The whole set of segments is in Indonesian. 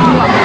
Oh, my God.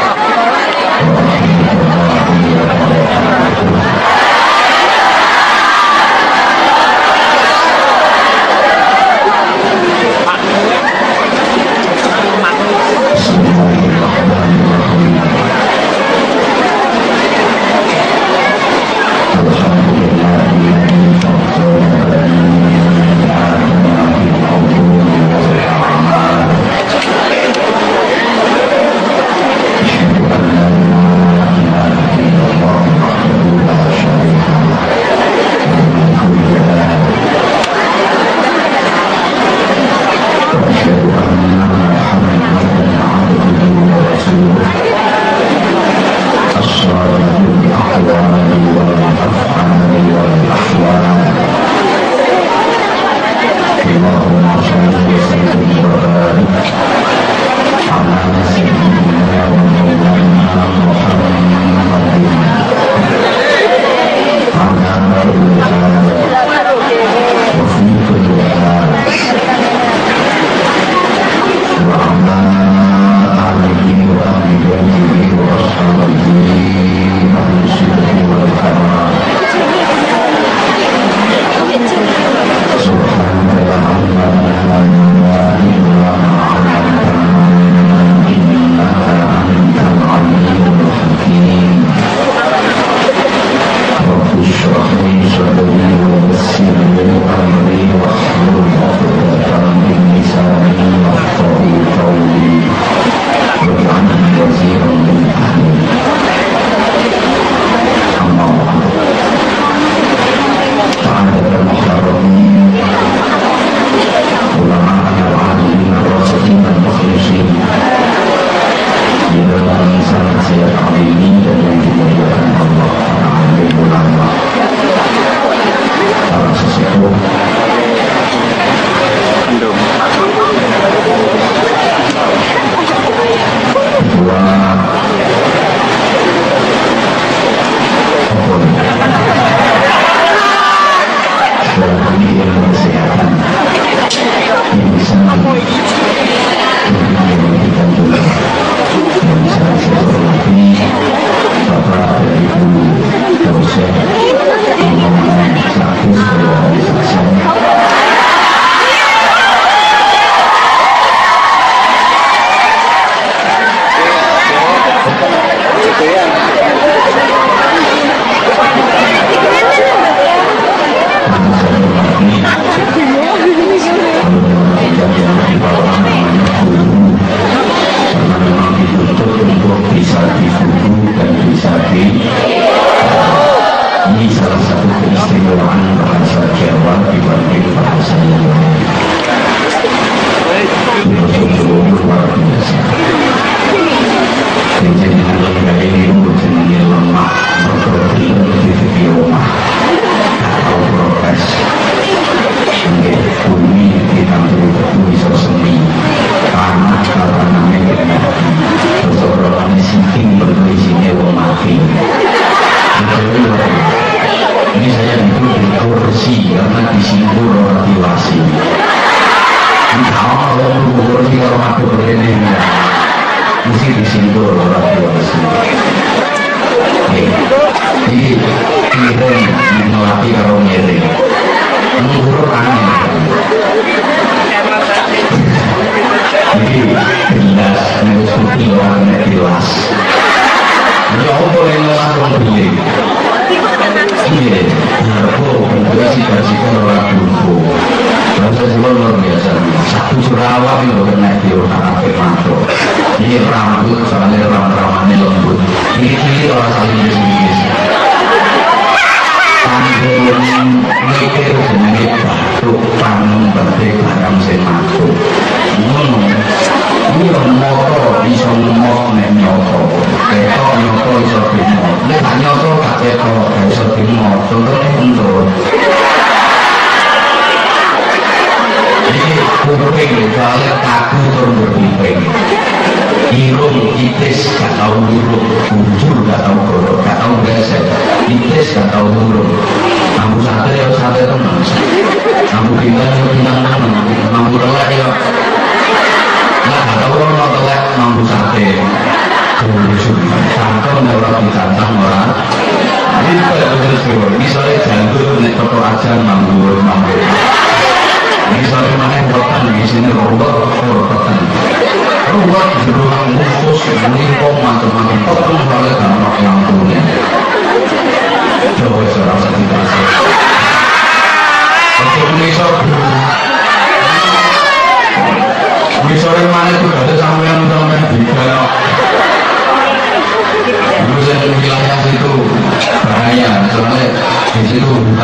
Mampu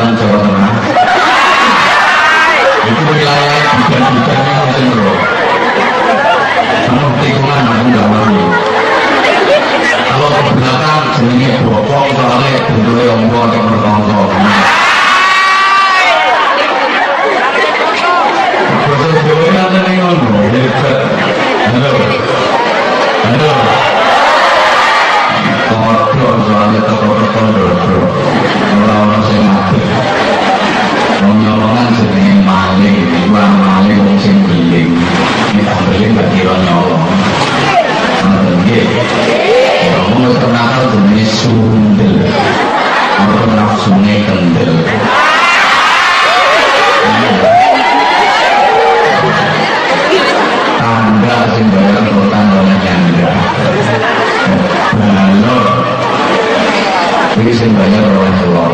hutan Jawa Tengah. Itu wilayah bidan-bidan yang. Penuh tikungan mau. Kalau ke belakang jenenge bokong soalnya bentuknya atau Jawa kan ngono, hebat. Halo, halo. Soalnya Orang-orang maling wong sing beling. Beling gak kira nyolong? Nggih Ngomong wis kenakal jenenge sundel. Orang nafsune kendel. Tanda sing bayar kok tandanya nyanda Balor Ini sing oleh telur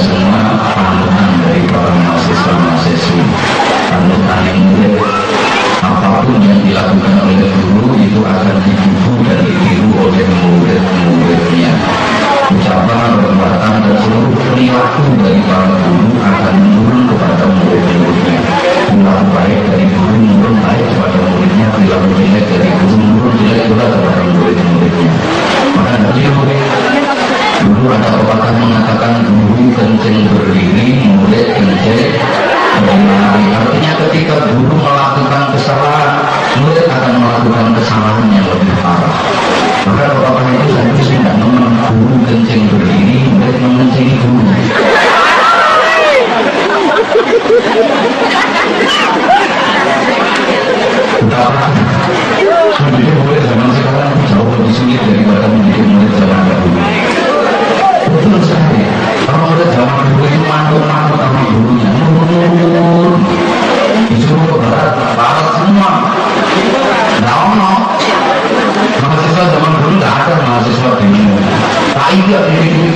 semua panutan dari para mahasiswa-mahasiswi Panutan yang Apa pun yang dilakukan oleh guru itu akan digugu dan ditiru oleh murid-muridnya ucapan, perbuatan, dan seluruh perilaku dari para guru akan menurun kepada murid-muridnya. Perilaku baik dari guru menurun baik kepada muridnya, perilaku jelek dari guru menurun jelek pula kepada murid-muridnya. Maka murid, dulu ada pepatah mengatakan guru kencing berdiri, murid kencing berlari. Artinya ketika guru melakukan kesalahan, murid akan melakukan kesalahan yang lebih parah. Maka bapak itu saya tidak memang guru kencing berdiri, murid mengencingi guru. Betapa mendidik zaman sekarang jauh lebih sulit daripada mendidik murid zaman dahulu. Sekali. Kalau murid zaman dulu itu. Nah. Mahasiswa zaman dulu ada iya ini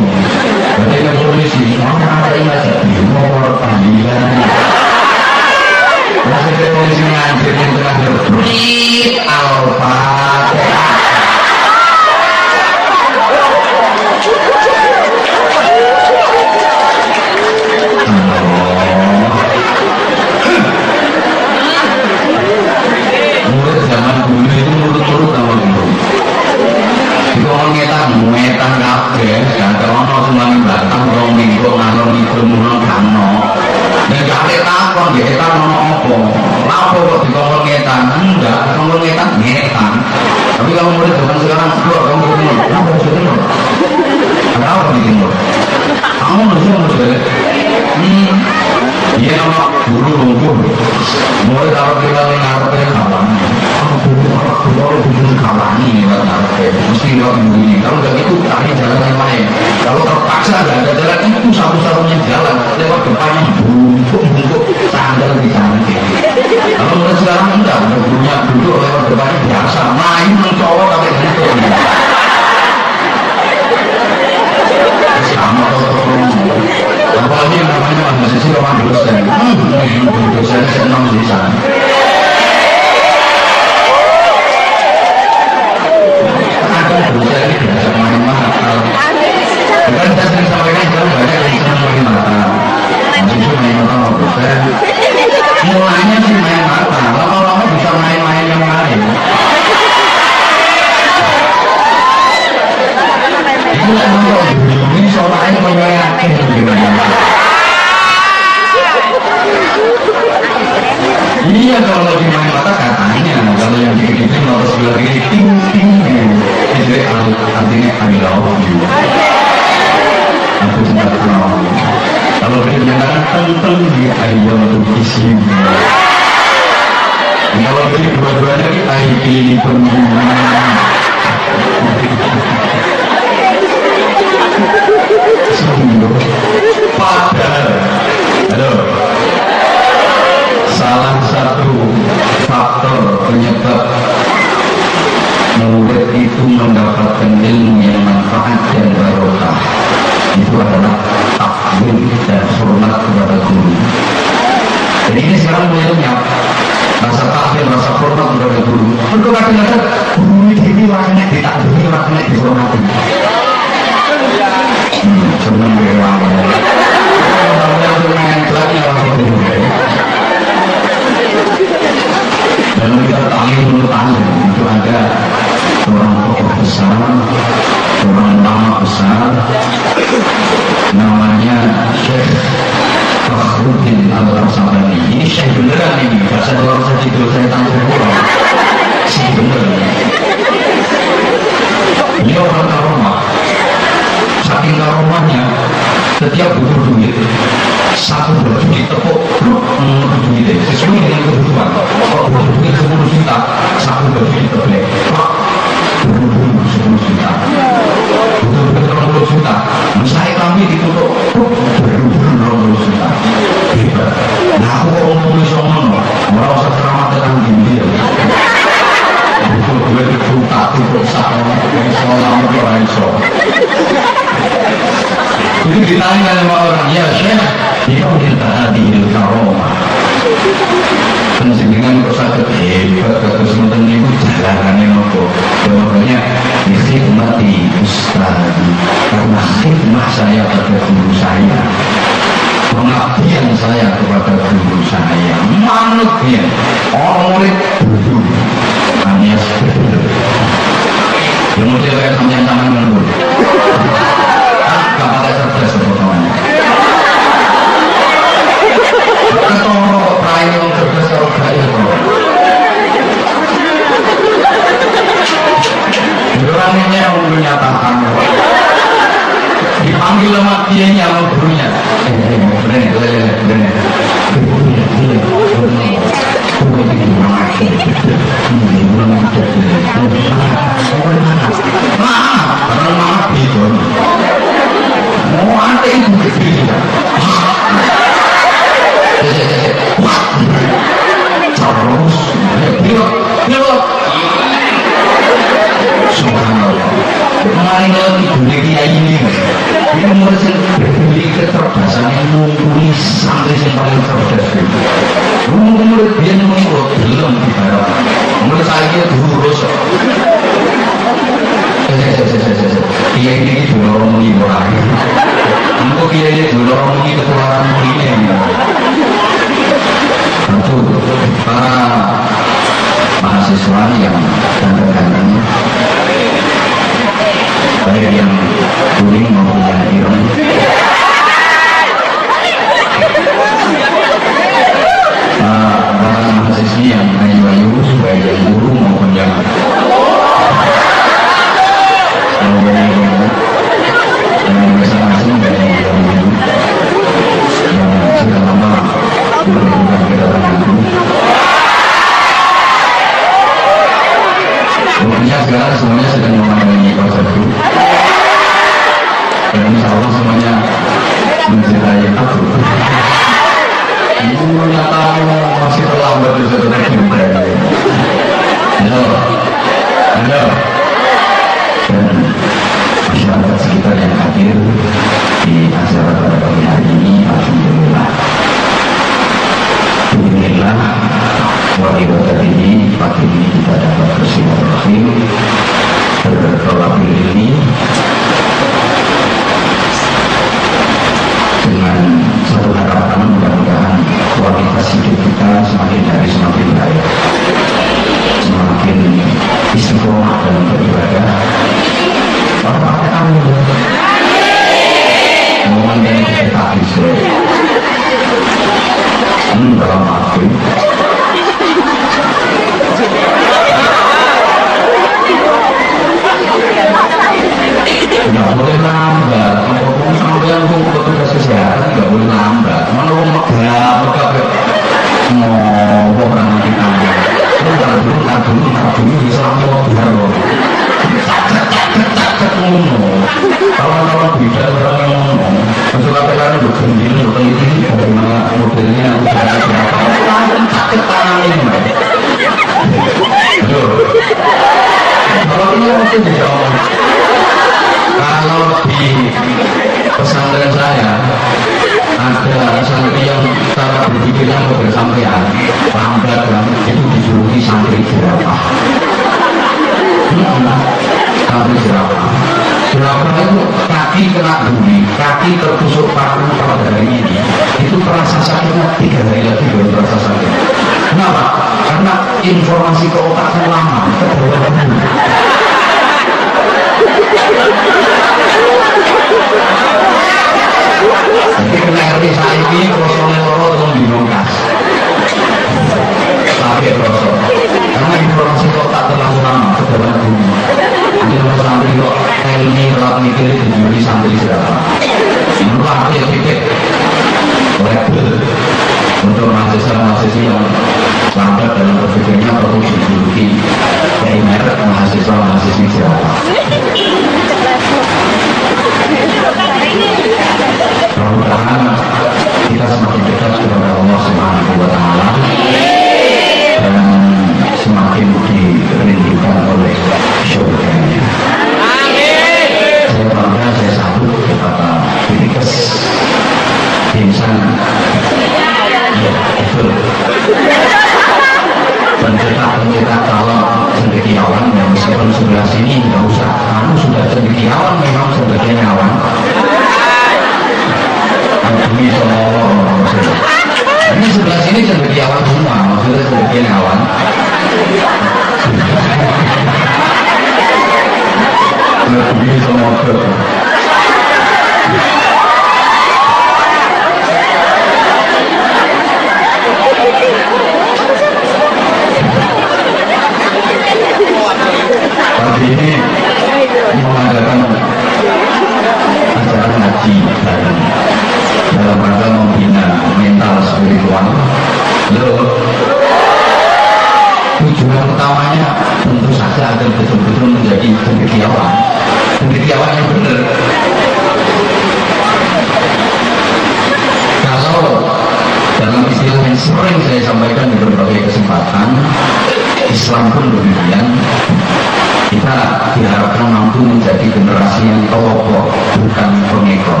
diharapkan mampu menjadi generasi yang tokoh bukan pengekor.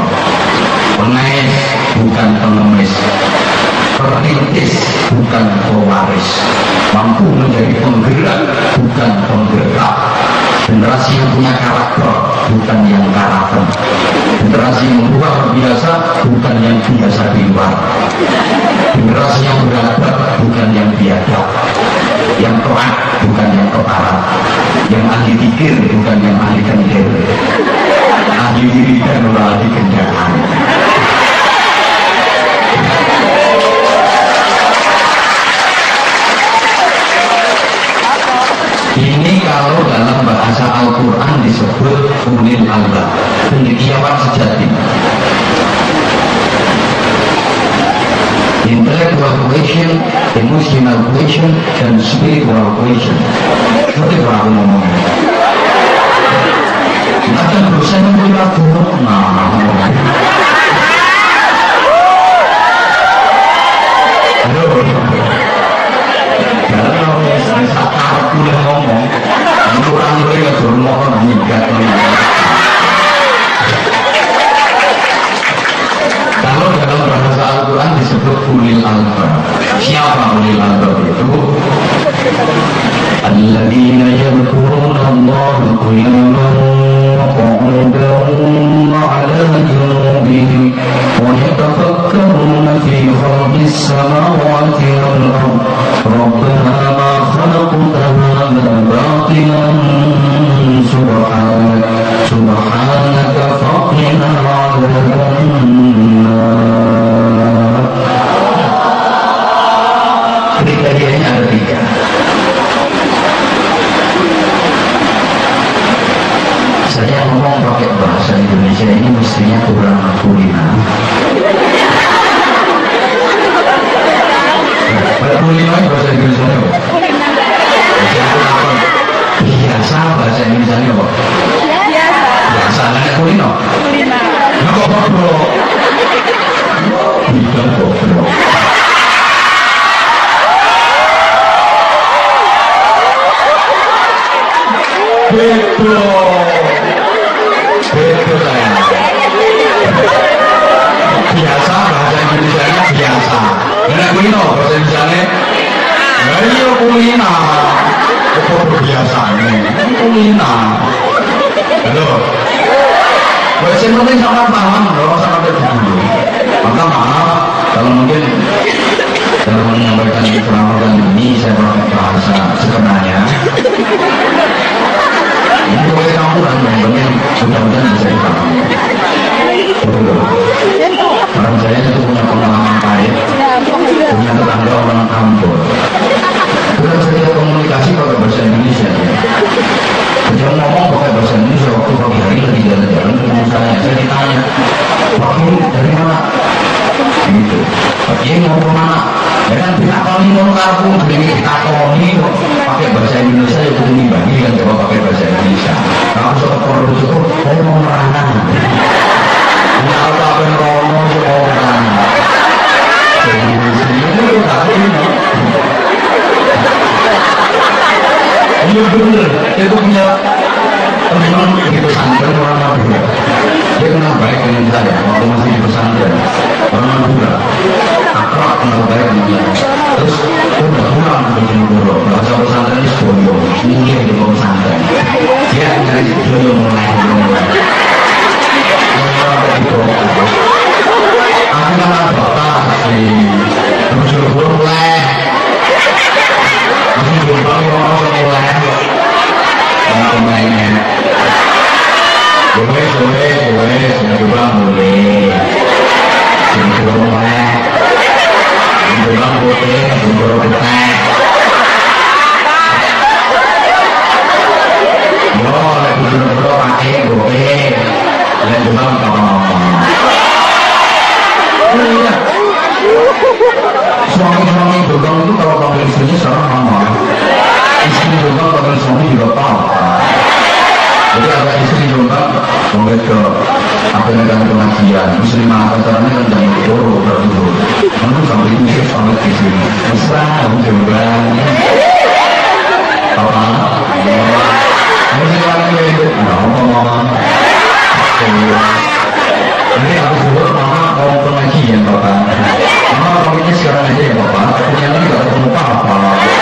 Pengais bukan pengemis. Perintis bukan pewaris. Mampu menjadi penggerak bukan penggerak. Generasi yang punya karakter bukan yang karakter. Generasi yang luar biasa bukan yang biasa di luar. Generasi yang beradab bukan yang biasa yang toat bukan yang kepala yang ahli pikir bukan yang ahli kendel ahli diri dan ahli kendaraan. Ini kalau dalam bahasa Al-Quran disebut ulil alba, pendikiawan sejati. intellectual cohesion, emotional cohesion, and spiritual cohesion. Nó cái vào của mình. Nó trong cuộc sống của nó cũng lúc nào mà không phải. Rồi. Đó là cái sáng tạo của nó không phải. Nó ăn với cái tụi nó mà nhìn cái. kalau dalam bahasa Al-Quran disebut ulil albab siapa ulil albab itu? الذين يذكرون الله قياما وقعودا وعلى جنوبهم ويتفكرون في خلق السماوات والأرض ربنا ما خلقت هذا باطلا سبحانك سبحانك فقنا عذاب النار kriterianya ada tiga saya ngomong pakai bahasa Indonesia ini mestinya kurang kulina kulina ini bahasa Indonesia apa? biasa bahasa Indonesia apa? biasa Biasa nanya kulino Nah, kok goblok? Tidak goblok. Beto. Beto saya. Biasa bahasa Indonesia nya biasa. Karena kulino bahasa Indonesia Ya iya kulina. Biasa nih? Kulina. Halo. Buat yang penting sama paham, kalau sama dulu. Maka maaf kalau mungkin dalam menyampaikan perawatan ini saya pakai bahasa sebenarnya ini boleh campuran yang penting mudah-mudahan bisa dipahami orang saya itu Dia ngomong pakai bahasa Indonesia waktu pagi hari lagi jalan-jalan ketemu saya, saya ditanya, Pak dari mana? Gitu. Pak Kiai mau ke mana? Ya kan kita kali mau karbu, jadi kita kali pakai bahasa Indonesia ya kudu dibagi kan coba pakai bahasa Indonesia. Kalau soal produk itu, saya mau merana. Ini apa yang romo seorang? Jadi di sini itu ini. Iya bener, dia tuh punya teman di pesantren orang Madura. Dia kenal baik dengan saya waktu masih di pesantren orang Madura. Akrab kenal baik dengan dia. Terus udah pulang ke Bojonegoro. Bahasa pesantren itu boyo, mungkin di pesantren. Dia nyari boyo mulai mulai. Aku kan batas di Bojonegoro mulai. Aku belum tahu orang mulai pemainnya boleh boleh boleh yang coba boleh yang coba boleh yang coba boleh yang coba boleh yo lagi dulu pakai boleh yang coba apa-apa iya suami-suami begang itu kalau panggil istrinya sekarang sama istri begang panggil suami juga tahu jadi ada istri sampai ke apa yang dengan pengajian muslimah pacarannya kan jangan dikoro berdua kamu sampai itu sih sampai di sini mesra kamu juga apa sih orang yang itu ngomong Nanti aku sebut mama mau pengajian bapak Mama pamitnya sekarang aja ya bapak Punya lagi gak ketemu apa-apa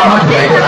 Oh, my God.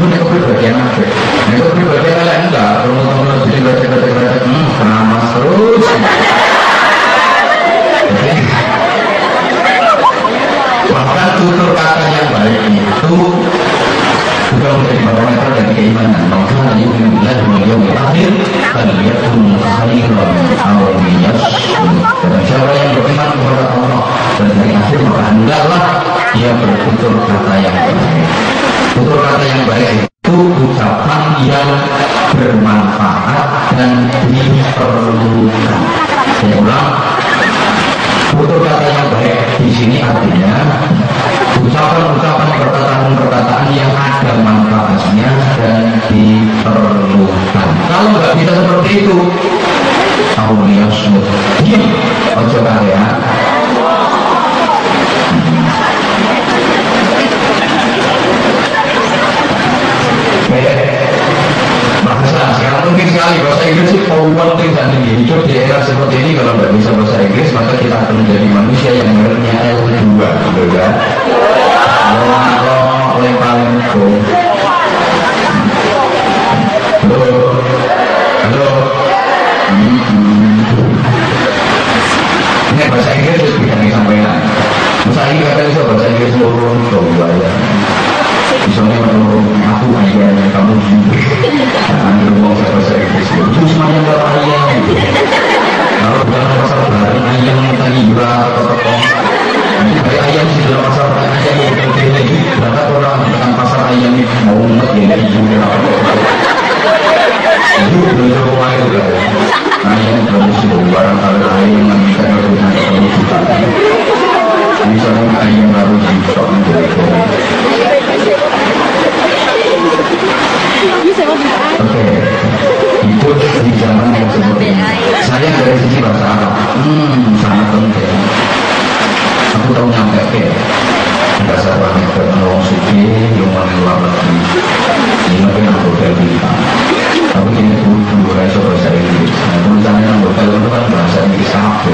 no te copies porque que. من كان يؤمن بالله واليوم الآخر فليكن خيرا أو ليصمت dan siapa yang beriman kepada Allah dan hari akhir maka hendaklah dia bertutur kata yang baik tutur kata yang baik itu ucapan yang bermanfaat dan diperlukan saya ulang. Tutur kata yang baik di sini artinya ucapan-ucapan perkataan-perkataan yang ada manfaatnya dan diperlukan. Kalau nggak bisa seperti itu, Aulia smooth. Diam, ojo ya. Sekali bahasa Inggris itu penting dan tinggi hidup di era seperti ini kalau nggak bisa bahasa Inggris maka kita akan menjadi manusia yang mereknya L2 gitu kan Halo, oleh paling Halo, halo. Ini bahasa Inggris itu bisa disampaikan. Ini kata bisa bahasa Inggris turun, coba ya. Misalnya kalau aku aja kamu jangan ngomong bahasa Inggris itu semuanya kalau ayam. Kalau bukan pasar barang ayam tadi juga atau tepung. Nanti kayak ayam sih dalam pasar ayam yang betul lagi. Berangkat orang dengan pasar ayam mau umat ya dari ibu Itu belum coba itu kan. Ayam itu barang kalau ayam yang kita lakukan kalau kita. Misalnya ayam baru di stok itu. Oke, itu di zaman yang seperti ini. Saya dari sisi bahasa Arab, hmm, sangat penting. Aku tahu nyampe ke ke orang suci, yang luar negeri. Ini aku hotel bintang. Tapi ini butuh dua iso bahasa Inggris. Nah, tulisannya yang hotel itu kan bahasa Inggris apa?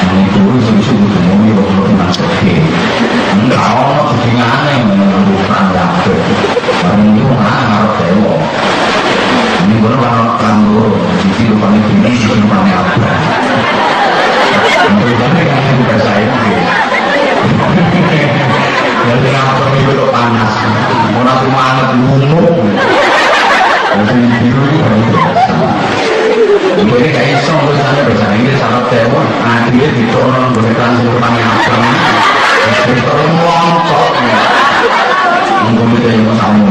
Ini dulu susu mau ini waktu itu masuk ke. Enggak, orang suci aneh menurut perang Barang itu mana ngarep dewa. Ini gue orang kanggo, jadi rupanya gini, rupanya apa? Rupanya kan bahasa Inggris. Jadi apa itu panas? Orang rumah anak lumuk. Jadi biru itu kan biasa. Ini kayak iso tulisannya bahasa Inggris sangat dewa. Akhirnya dicorong boleh transfer? Terus terus ngomong Mungkin kita yang sama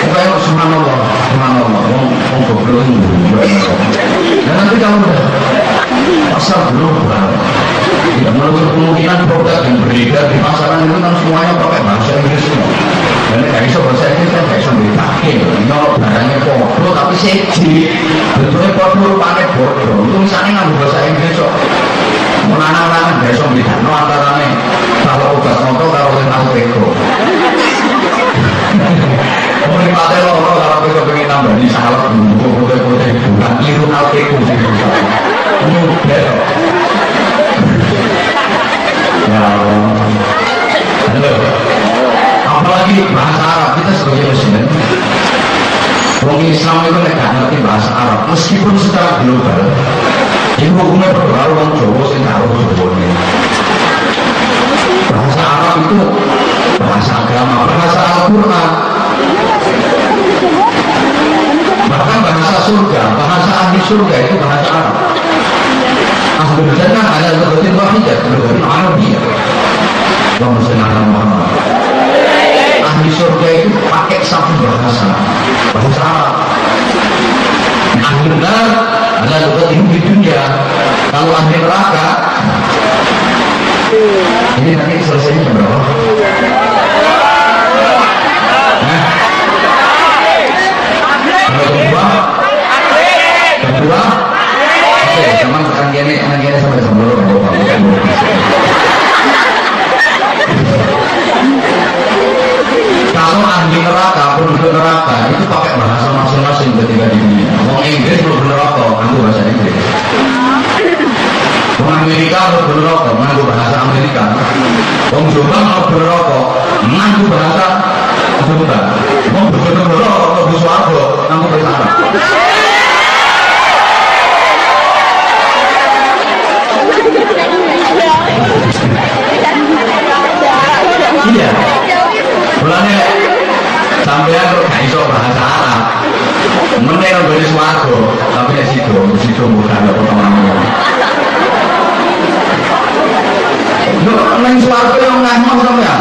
Pokoknya kok subhanallah, subhanallah, wong wong goblok Dan nanti kamu udah pasar global. Tidak menutup kemungkinan produk yang beredar di pasaran itu kan semuanya pakai bahasa Inggris semua. Dan nggak bisa bahasa Inggris kan nggak bisa dipakai. Nyolok barangnya bodoh tapi seji. Bentuknya bodoh pakai bodoh. Itu misalnya nggak bahasa Inggris kok. Menanam-nanam nggak bisa bedano antara nih kalau ugas moto kalau yang tahu beko. Mungkin pada lo kalau beko pengen nambah di salah dulu, putih-putih bukan keliru alkeku sih. Ya. Apalagi bahasa Arab kita sebagai muslim Orang Islam itu tidak ngerti bahasa Arab meskipun secara global ini hukumnya berpengaruh orang Jawa sing karo bahasa Arab itu bahasa agama bahasa Al-Quran. Bahkan bahasa surga bahasa ahli surga itu bahasa Arab ahli jannah ada lugatin wahidah lugatin Arabiyah Allahumma salli ala Muhammad ahli surga itu pakai satu bahasa bahasa Arab ahli neraka ada lugatin di dunia kalau ahli neraka ini nanti selesainya jam berapa? Nah, jam? Gini, tekan gini sampai sebelum bukan Kalau ahli neraka, penduduk neraka itu pakai bahasa masing-masing ketika di dunia. Mau Inggris belum neraka, aku bahasa Inggris. Wong Amerika harus berrokok, nganggo bahasa Amerika. Wong Jombang harus berrokok, nganggo bahasa Jombang. Wong Bojonegoro harus bersuarga, nganggo bahasa Arab. iya mulanya sampean kok gak iso bahasa Arab meneh nang gone swarga tapi nek sido sido mudah kok temanmu Lho, nang swarga yang ngomong sampean.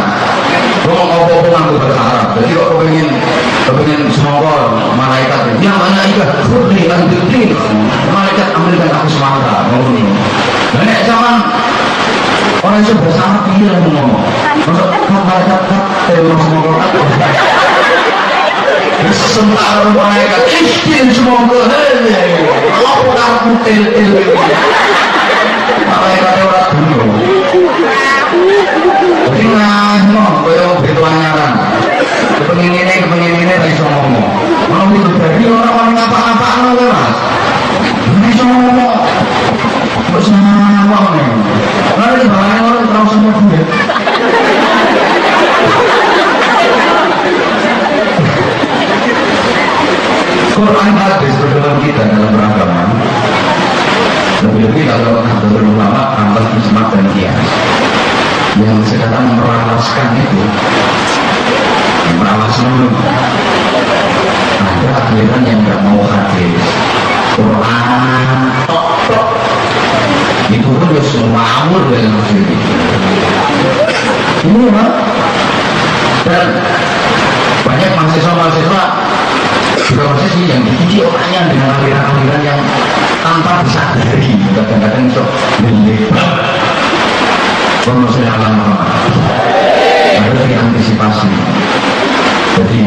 Wong apa-apa nganggo bahasa Jadi kok pengen, pengen semongko malaikat. Ya malaikat putri lan putri. Malaikat ambil aku semangka. Ngono. Nek zaman kan baca kan terus ngomong apa? Sementara mereka semua hei, kalau aku tel, mereka orang dulu. Jadi ngomong, kau begitu anyaran. Kepengin ini, kepengin ini, bisa ngomong. Mau itu dari orang-orang apa-apa, mas. Bisa ngomong. Kok senang ngomong nih? Lalu bahaya orang terus semua duit. Quran hadis berdalam kita dalam beragama lebih-lebih kalau kata ulama antar ismat dan kias yang sekarang meralaskan itu meralas dulu ada akhiran yang nggak mau hadis Quran tok tok itu pun ya semua amur dengan sendiri ini mah dan banyak mahasiswa-mahasiswa mahasiswa yang dicuci? Orangnya dengan aliran-aliran yang tanpa disadari. Kadang-kadang sok berlebar Maksudnya alam harus diantisipasi. Jadi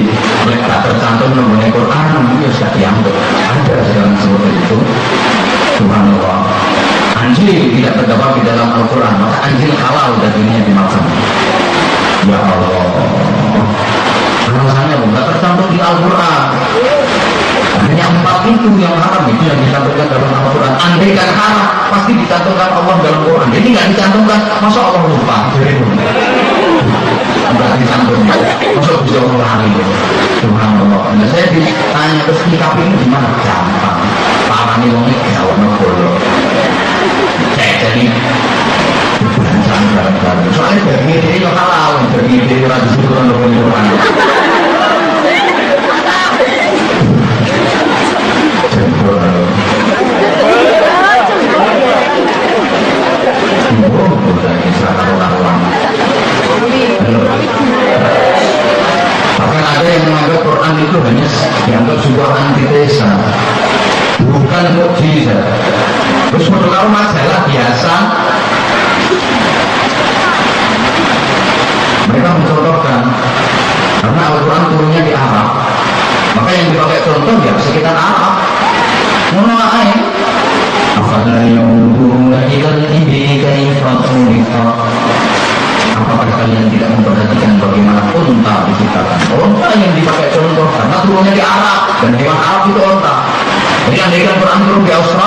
mereka tercantum nomornya Quran itu sudah dianggap. Ada sekarang seperti itu. Subhanallah anjing tidak terdapat di dalam Al-Quran. Maka anjing halal yang dimakan ya Allah. Alasannya tidak tercantum di Al-Quran. Hanya empat itu yang haram itu yang dicantumkan dalam Al-Quran. Andai kan haram pasti dicantumkan Allah dalam Quran. Jadi nggak dicantumkan masa Allah lupa? Nggak dicantumkan. Masa bisa Allah hari Subhanallah. Nah saya ditanya terus sikap ini gimana? Gampang. Parani wong ini jawab nongol jadi berancan bareng-bareng soalnya dari ini yang halal. Dari ini rajin itu kan Quran Bahkan ada yang menganggap Quran itu hanya dianggap sebuah antitesa bukan mukjizat terus kalau masalah biasa. Mereka mencontohkan karena Al-Quran turunnya di Arab. Maka yang dipakai contoh ya sekitar Arab. Ngono ae.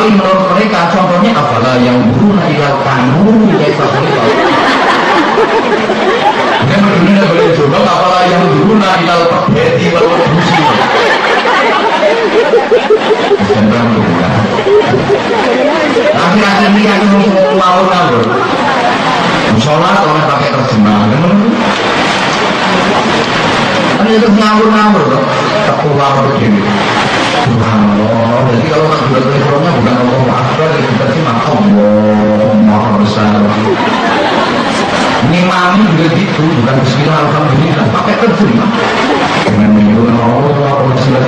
Australia menurut mereka contohnya apakah yang buruna ila kanuru kaifa khuliqat. Dan dunia boleh coba apakah yang buruna ila al-pabeti wal busi. Akhir-akhir ini aku mau ngawur Sholat oleh pakai terjemahan Kan itu ngawur-ngawur Tak keluar begini. Subhanallah. Jadi kalau nak buat Qurannya bukan Allah Akbar berarti maka Allah besar. Ini mami juga gitu Bukan bismillah Alhamdulillah. Pakai terjemah Dengan Allah Allah Segala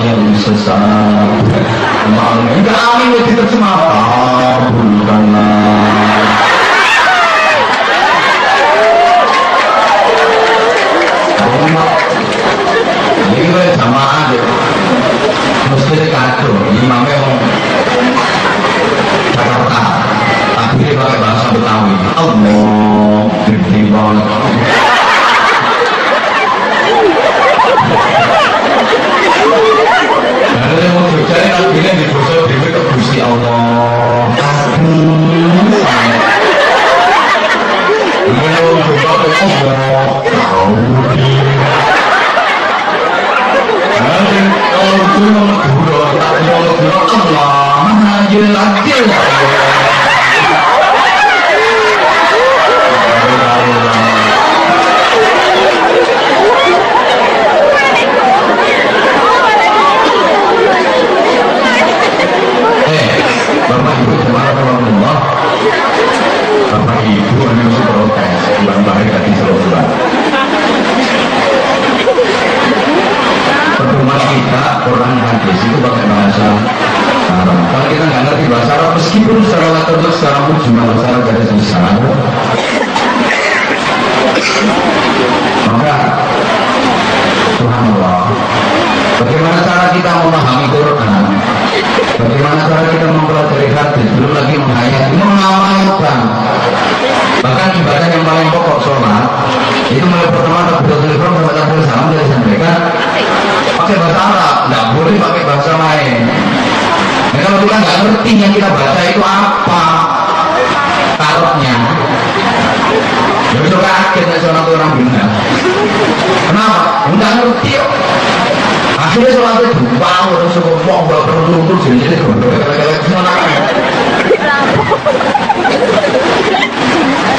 yang sesat Maaf, kami itu terjemah kabulkanlah ini gue sama aja mesti kacau imamnya mau Jakarta tapi dia pakai bahasa Betawi Allah Karena mau Jogja ini kan pilih di Bursa Dewi ke Bursi Allah Kalau itu mau tak mau lagi Ibu ini mesti protes Bang Bahri tadi selalu Pertemuan kita Quran hadis itu pakai bahasa Arab Kalau kita nggak ngerti bahasa Arab Meskipun secara latar secara mujmal Secara garis besar Maka Tuhan Allah Bagaimana cara kita memahami Bagaimana cara kita mempelajari hadis? Belum lagi menghayati. Mengamalkan Bahkan ibadah yang paling pokok sholat Itu mulai pertama Takbiratul Ihram sampai Takbiratul Salam Dari sampaikan Pakai bahasa Arab. Tidak boleh pakai bahasa lain. Nah kalau kita nggak ngerti yang kita baca itu apa Tarotnya Ya bisa kaget nih sholat orang benar Kenapa? Enggak ngerti yuk Akhirnya sholatnya buka, orang suka mau gak perlu untuk jadi-jadi Kayak semua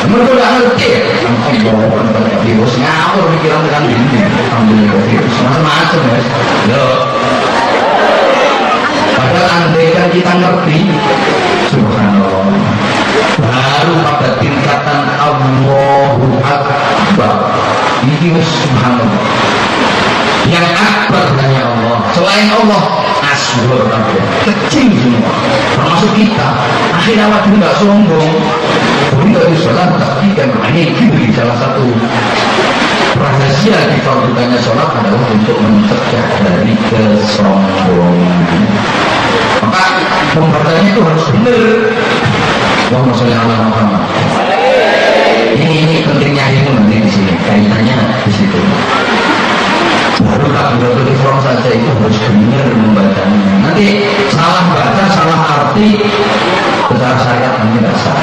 Mereka gak ngerti Di bos ngawur pikiran dengan ini. Alhamdulillah Macam-macam ya. Loh Padahal andai kan kita ngerti. Subhanallah Baru pada tingkatan Allahu Akbar. Ini subhanallah. Yang akbar hanya Allah. Selain Allah Asbur Kecil semua. Termasuk kita. Akhirnya waktu nggak sombong. Ini nggak bisa Tapi kan hanya itu salah satu rahasia di fardukannya sholat adalah untuk mencegah dari kesombongan. Maka pembacanya itu harus benar Allahumma sholli ala Muhammad. Ini ini pentingnya ilmu nanti di sini. Kaitannya di situ. Baru takbiratul ihram saja itu harus benar membacanya. Nanti salah baca salah arti secara syariat nanti tidak sah.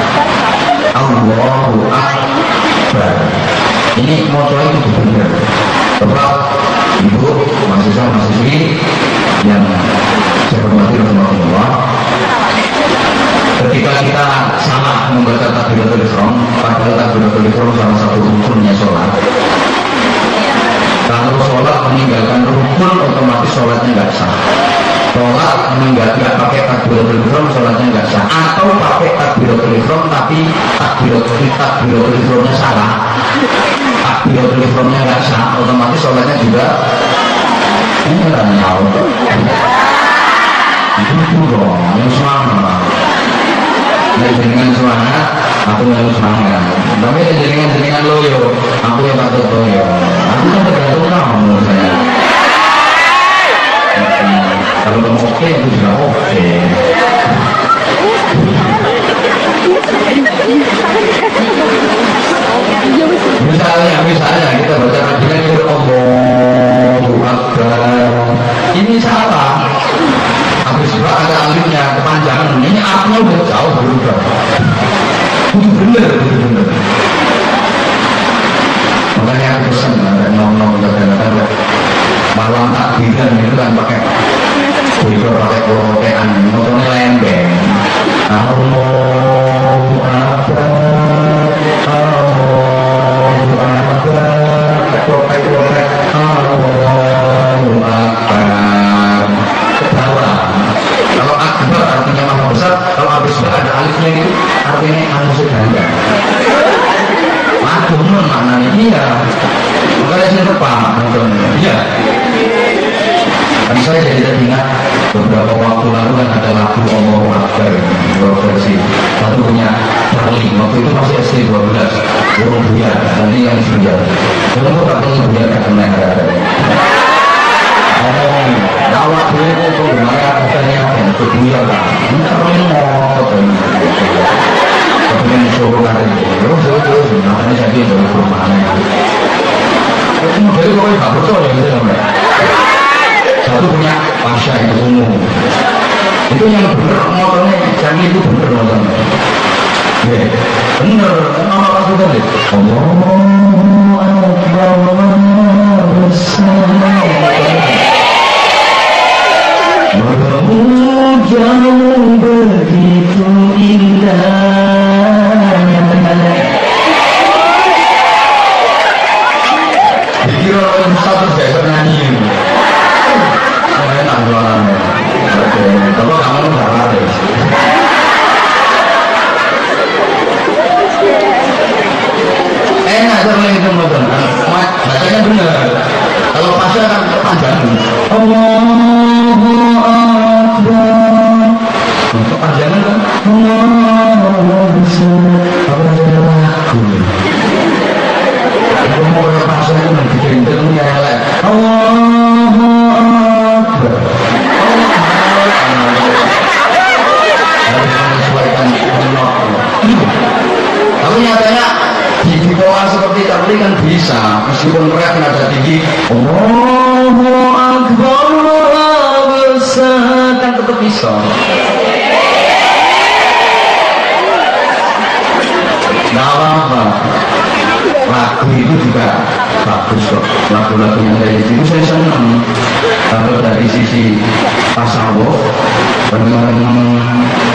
Allahu Akbar. Ini moto itu benar Bapak, Ibu, mahasiswa, mahasiswi yang saya hormati Rasulullah ketika kita salah membaca takbiratul ihram padahal takbiratul ihram salah satu rukunnya sholat. Kalau sholat meninggalkan rukun otomatis sholatnya nggak sah. Sholat meninggal nggak pakai takbiratul ihram sholatnya nggak sah. Atau pakai takbiratul ihram tapi takbiratul takbiratul ihramnya salah. Takbiratul ihramnya nggak sah otomatis sholatnya juga ini nggak nyawa itu dong yang semangat yang jenengan semangat aku yang semangat. Tapi yang jenengan jenengan loyo aku yang patut loyo. Aku kan tergantung kamu saya. Kalau kamu oke aku juga oke. Misalnya misalnya kita baca Allahu Akbar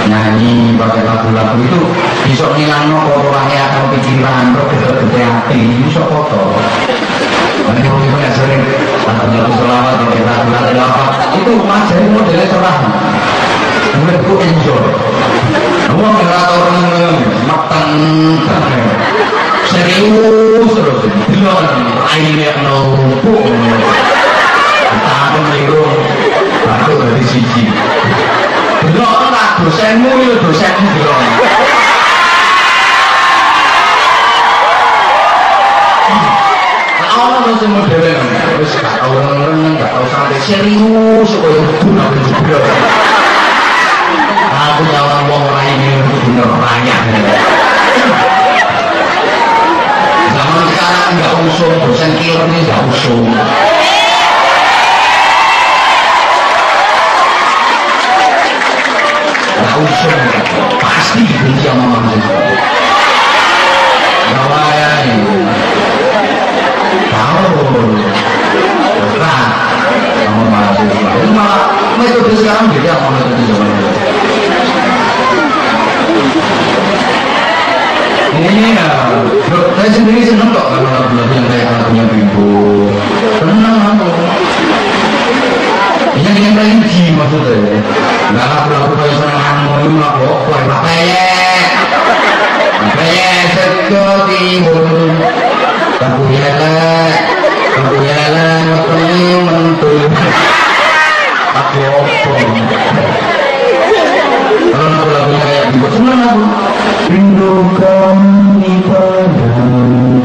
nyanyi pakai lagu-lagu itu bisa ngilangno kotorannya atau pikiran kok gede-gede hati bisa kotor nanti kalau ibu sering lagu-lagu selawat atau lagu-lagu apa itu masih modelnya cerah. Menurutku enjoy. Wong ora orang matang serius terus. Delok aine numpuk tak meniru baru dari siji delok tak dosenmu yo dosenmu delok Ono to sing modele wis gak tau reneng gak tau serius kok yo jebul aku nyawang wong ora ini bener banyak zaman sekarang nggak usung dosen killer ini nggak usung nggak usung pasti benci sama bahwa ya tahu berat sama itu malah metode sekarang sama metode zaman dulu ini ya saya sendiri seneng kok kalau lagu-lagu yang kayak lagunya Bimbo seneng religi maksudnya nggak lagu-lagu kayak seneng harmoni lah kok kayak peyek peyek seko timun lagu yelek lagu yelek waktu mentul aku opong kalau lagu-lagunya kayak Bimbo seneng aku rindu kami padamu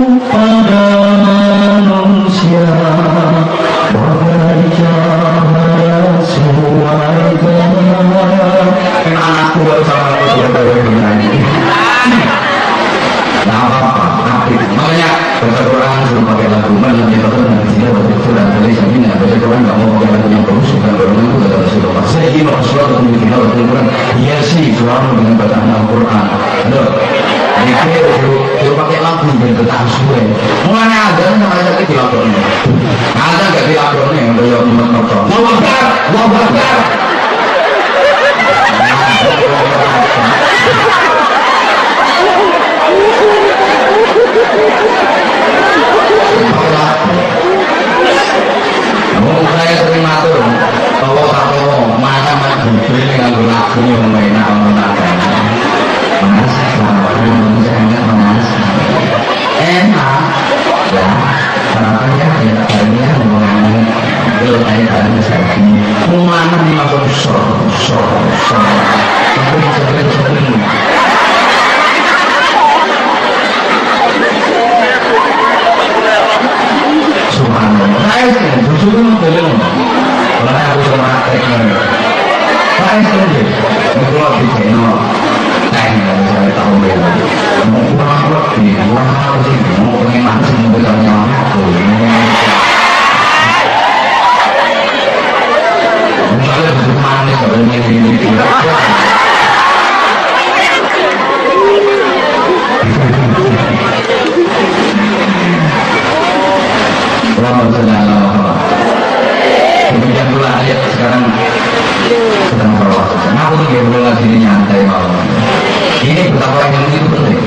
ini Baca Quran gak mau pakai lagu yang bagus Bukan Quran itu kata Rasulullah Saya ingin Rasulullah untuk memiliki baca Quran Iya sih, selalu dengan bacaan Al-Quran Aduh Jadi suruh pakai lagu biar betah suwe Mulanya ada sama saya dilakoni Ada gak dilakoni yang beliau Muhammad Merto Mau bakar, bakar matur bapak Pakowo marah marah bukti dengan berlaku yang main apa menang mas kalau kamu saya mas enak ya kenapa ya ya tadinya mengalami lo tadi tadi saya ini mana nih maksud sor sor sor tapi cerita cerita sering sering. Subhanallah. Saya sih, justru itu modelnya Karena aku sama prakteknya. Saya sendiri, itu lebih channel. Tank yang saya tahu bela. Mau kurang lebih, wah sih, mau pengen langsung memberikan nyawa aku. Misalnya bentuk manis, kalau ini ini ini. Allahumma aku tuh kayak bola sini nyantai malam. Ini betapa ilmu itu penting.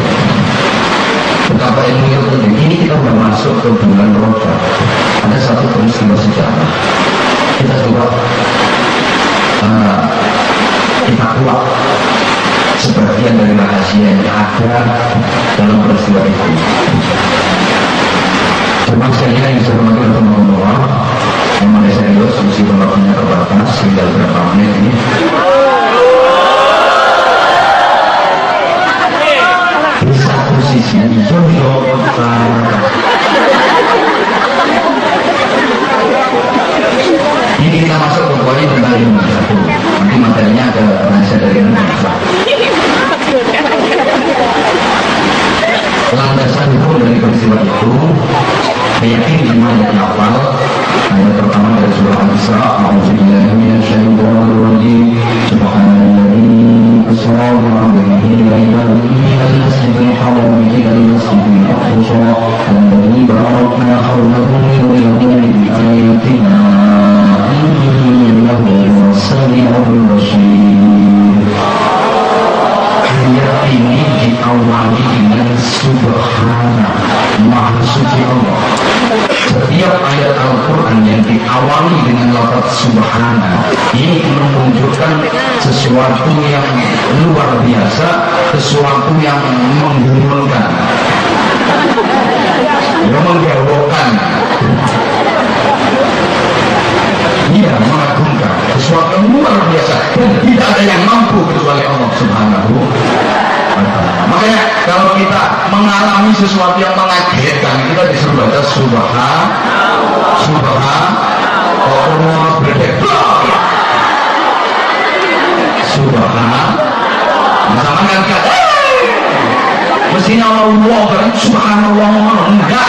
Betapa ilmu itu penting. Ini kita sudah masuk ke bulan Ramadan. Ada satu peristiwa sejarah. Kita coba uh, kita kuat sebagian dari rahasia yang ada dalam peristiwa itu. Cuma sekali yang saya hormati Allah Memang serius, meskipun waktunya terbatas, tinggal berapa menit ini. Satu sisi, jodoh Ini kita masuk ke poin tentang. Nanti materinya ada rahasia dari ilmu Landasan hukum dari peristiwa itu ayat hafal ayat pertama dari surah Al-Isra A'udzubillahi minasyaitonir rajim الصراط عليه لعباده المسجد الحرام إلى المسجد الاقصى الذي باركنا حوله لنريه من إنه هو السميع البصير. Ayat ini diawali dengan subhana maha suci Allah setiap ayat Al-Quran yang diawali dengan lafaz subhana ini menunjukkan sesuatu yang luar biasa sesuatu yang menggumulkan yang menggawakan Iya, mengagumkan sesuatu yang luar biasa dan tidak ada yang mampu kecuali Allah Subhanahu. Makanya kalau kita mengalami sesuatu yang mengagetkan, kita disuruh baca subhan subhan Allah berdeka. Subhan sama kan kata Mestinya Allah kan? Subhanallah. Enggak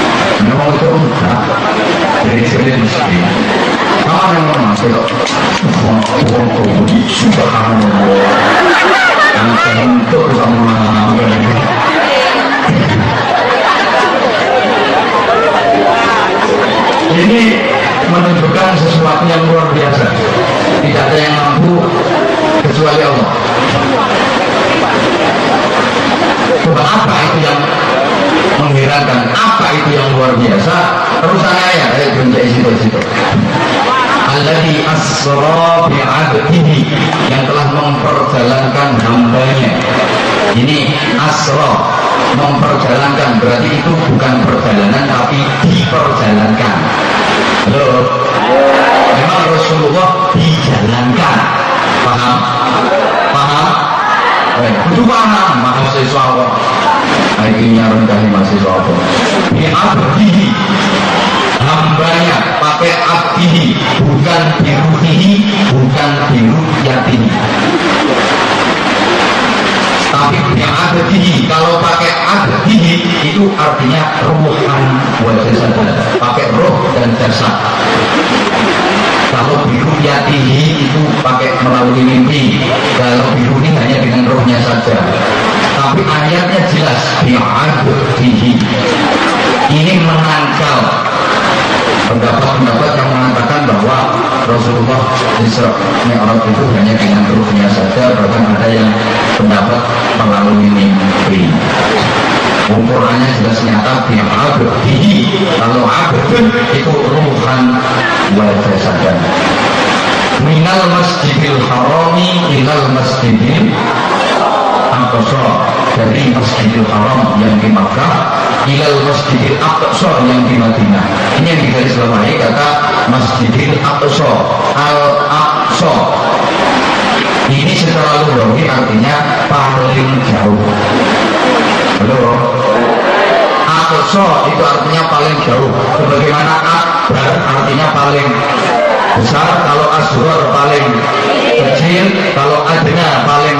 memang masuk orang kau subhanallah yang terbentuk sama ini menunjukkan sesuatu yang luar biasa. Tidak ada yang mampu kecuali Allah. Coba apa itu yang mengherankan apa itu yang luar biasa terusannya ya ayo bunyi situ situ Alladhi asra bi'abdihi yang telah memperjalankan hambanya. Ini asra memperjalankan berarti itu bukan perjalanan tapi diperjalankan. Halo memang Rasulullah dijalankan. Paham? Paham itu paham mahasiswa kok akhirnya rendahi mahasiswa apa? Ini abdihi hambanya pakai abdihi bukan biruhihi bukan biru yatini tapi yang abdihi kalau pakai abdihi itu artinya ruhan wajah saja pakai roh dan jasad kalau biru yatihi itu pakai melalui mimpi. Kalau biru ini hanya dengan rohnya saja. Tapi ayatnya jelas bi'abdihi ini menangkal. Pendapat-pendapat yang mengatakan bahwa Rasulullah Isra Mi'raj itu hanya dengan ruhnya saja. Bahkan ada yang pendapat melalui mimpi ukurannya jelas nyata bi'abdihi kalau abdun itu ruhan wajah saja minal masjidil harami ilal masjidil Aqsa dari Masjidil Haram yang di Makkah ilal Masjidil Aqsa yang di Madinah. Ini yang digaris bawahi kata Masjidil Aqsa Al Aqsa. Ini secara lugawi artinya paling jauh. Halo. Aqsa itu artinya paling jauh. Sebagaimana akbar artinya paling besar, kalau asghar paling kecil, kalau adna paling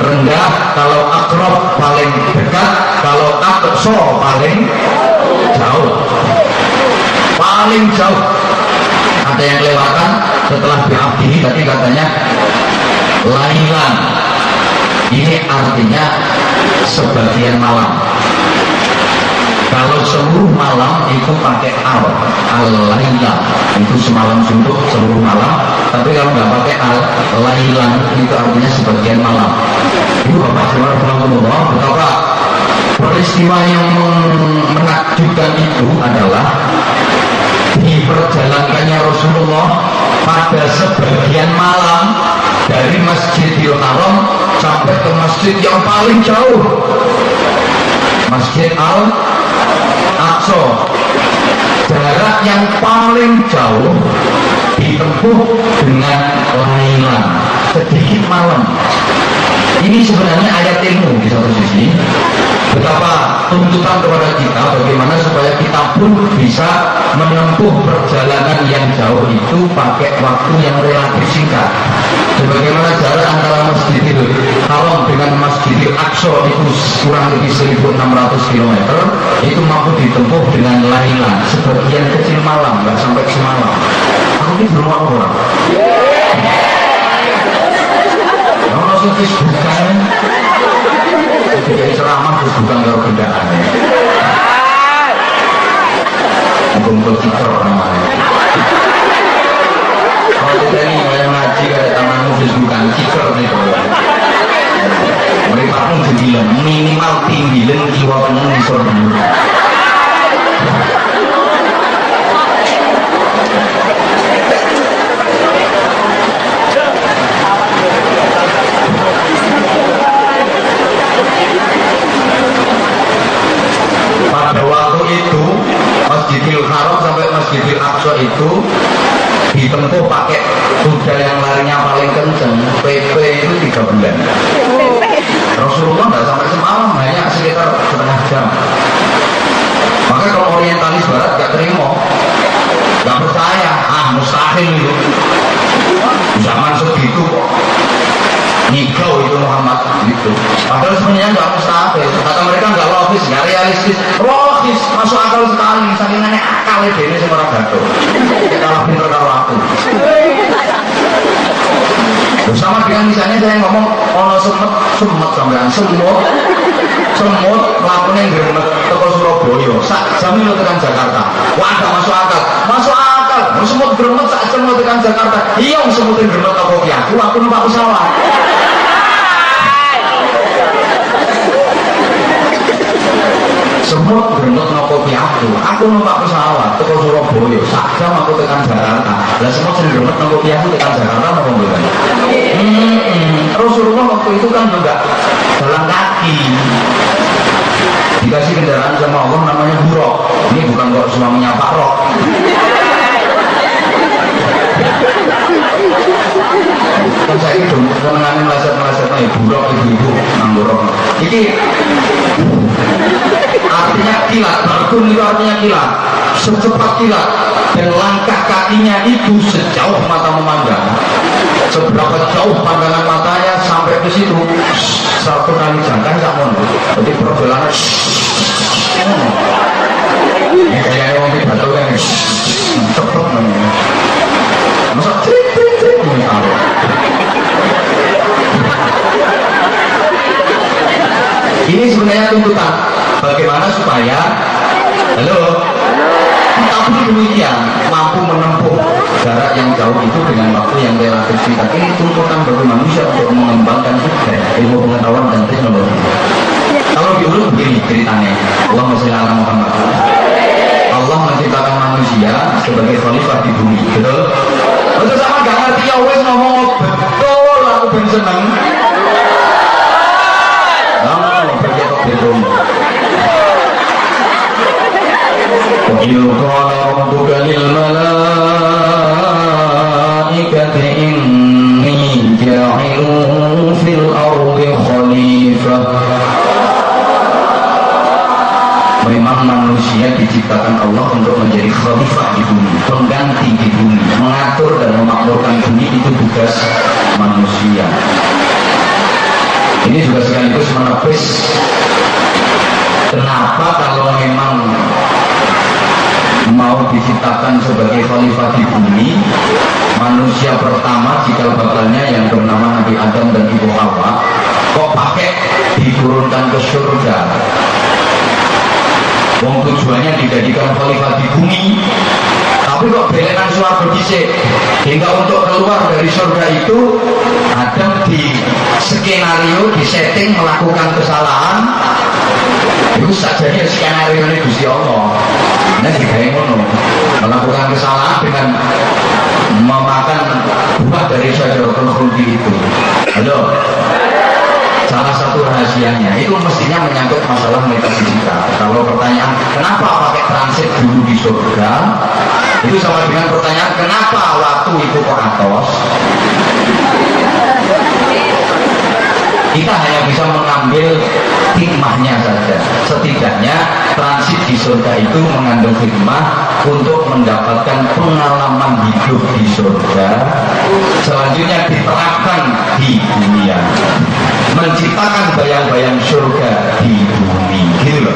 rendah, kalau akrob paling dekat, kalau aqsa paling jauh. Paling jauh. Ada yang kelewatan setelah diabdihi tadi katanya lailan. Ini artinya sebagian malam. kalau seluruh malam itu pakai al al laila itu semalam suntuk seluruh malam tapi kalau nggak pakai al lailan itu artinya sebagian malam itu bapak saudara betapa peristiwa yang menakjubkan itu adalah diperjalankannya Rasulullah pada sebagian malam dari Masjidil Haram sampai ke masjid yang paling jauh. Masjid Al Aqsa jarak yang paling jauh ditempuh dengan lailan. Sedikit malam ini sebenarnya ayat ilmu di satu sisi betapa tuntutan kepada kita bagaimana supaya kita pun bisa menempuh perjalanan yang jauh itu pakai waktu yang relatif singkat. Sebagaimana jarak antara Masjidil Haram dengan Masjidil Aqsa itu kurang lebih 1600 km itu mampu ditempuh dengan lailan sebagian kecil malam nggak sampai semalam. Aku ini belum Facebookan. Jadi ceramah Facebookan karo gendaan. Kumpul cikar namanya. Kalau kita ini yang ngaji kayak tamanmu Facebookan cikar nih kalau. Mereka pun jadi minimal tinggi dan jiwa penuh di pada waktu itu Masjidil Haram sampai Masjidil Aqsa itu ditempuh pakai kuda yang larinya paling kenceng PP itu tiga bulan. Rasulullah nggak sampai semalam hanya sekitar setengah jam. Maka kalau orientalis barat gak terima gak percaya. Ah mustahil itu. Zaman segitu kok nikau itu Muhammad. Gitu. Padahal sebenarnya nggak mustahil kata mereka nggak logis nggak realistis. Logis masuk akal sekali. Saking aneh akal ya ini semua orang kita pinter kalau aku sama dengan misalnya saya ngomong ono semut semut sampean semut semut melakukan yang geremet teko Surabaya. Sak jam itu tekan Jakarta. Wah ada masuk akal. Masuk akal. Semut geremet sak jam tekan Jakarta. Iya semut yang geremet teko aku aku numpak pesawat. Semut beremut no kopi aku? Aku numpak pesawat ke Surabaya. Sak jam aku tekan Jakarta. Lah semut sing beremut no kopi aku tekan Jakarta mau bukan hmm, Rasulullah waktu itu kan juga jalan kaki. Dikasih kendaraan sama Allah namanya buruk ini bukan kok suaminya Pak Rok saya itu menangani meleset-meleset nih buruk ibu-ibu nanggur ini artinya kilat barkun itu artinya kilat. Secepat kilat dan langkah kakinya itu sejauh mata memandang. Seberapa jauh pandangan matanya sampai ke situ satu kali jangka sama jadi perjalanan ini kayak mau batu kan cepet namanya ini sebenarnya tuntutan bagaimana supaya halo? Pun demikian mampu menempuh jarak yang jauh itu dengan waktu yang relatif singkat. Ini tuntutan bagi manusia untuk mengembangkan juga ilmu pengetahuan dan teknologi. Kalau diurut begini ceritanya Allah masih ala Muhammad Allah menciptakan manusia sebagai khalifah di bumi betul betul sama gak ngerti ya wes ngomong betul aku ben seneng Lama berjaya betul وإذ قال ربك للملائكة إني جاعل في الأرض خليفة Memang manusia diciptakan Allah untuk menjadi khalifah di bumi, pengganti di bumi, mengatur dan memakmurkan bumi itu tugas manusia. Ini juga sekaligus menepis kenapa kalau memang mau diciptakan sebagai khalifah di bumi manusia pertama jika bakalnya yang bernama Nabi Adam dan Ibu Hawa kok pakai diturunkan ke surga Wong tujuannya dijadikan khalifah di bumi. Tapi kok belenan suarga dicek Hingga untuk keluar dari surga itu Adam di skenario, di setting melakukan kesalahan Itu saja skenario ini Gusti Allah. Nah digawe ngono. Melakukan kesalahan dengan memakan buah dari syajaratul khuldi itu. Halo salah satu rahasianya. Itu mestinya menyangkut masalah metafisika. Kalau pertanyaan kenapa pakai transit dulu di surga? Itu sama dengan pertanyaan kenapa waktu itu kok atos? Kita hanya bisa mengambil hikmahnya saja. Setidaknya transit di surga itu mengandung hikmah untuk mendapatkan pengalaman hidup di surga. Selanjutnya diterapkan di dunia menciptakan bayang-bayang surga di bumi. Gitu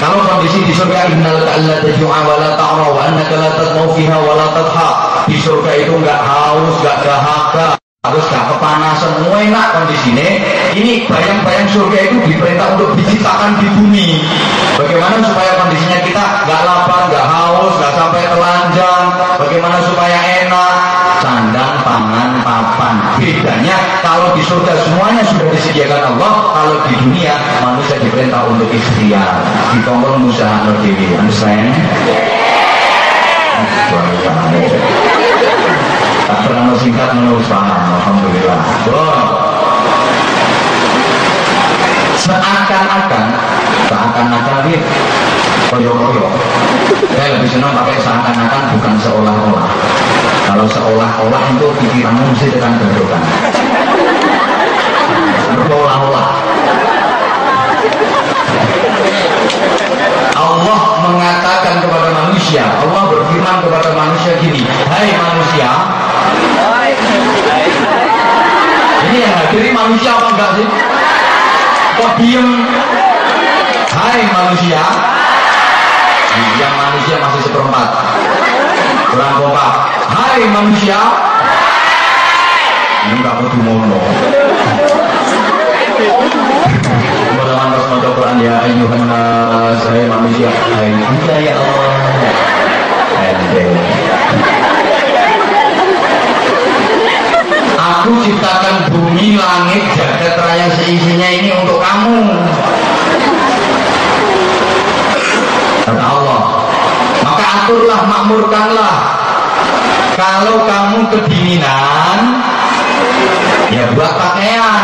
kalau kondisi di surga innal ta'ala tajua wa la ta'ra wa annaka la tadmau fiha wa la tadha. Di surga itu enggak haus enggak dahaga harus gak kepanasan semua enak kondisinya. Ini bayang-bayang surga itu diperintah untuk diciptakan di bumi. Bagaimana supaya kondisinya kita gak lapar, gak haus, gak sampai telanjang? Bagaimana supaya enak? Sandang, pangan, papan. Bedanya kalau di surga semuanya sudah disediakan Allah kalau di dunia manusia diperintah untuk ikhtiar. Dikongkol usaha dewi. Understand? Tak pernah singkat menurut Alhamdulillah. Bon seakan-akan seakan-akan ini koyo-koyo saya lebih senang pakai seakan-akan bukan seolah-olah. Kalau seolah-olah itu pikiranmu mesti tekan bentukan. Berolah-olah Allah mengatakan kepada manusia Allah berfirman kepada manusia gini Hai manusia ini yang hadiri manusia apa enggak sih? Kok diem? Hai manusia Yang manusia masih seperempat Kurang kompak Hai manusia manusia Hai ya Allah Aku ciptakan bumi, langit, jagat raya seisinya ini untuk kamu. Kata Allah. Maka aturlah, makmurkanlah. Kalau kamu kedinginan, ya buat pakaian.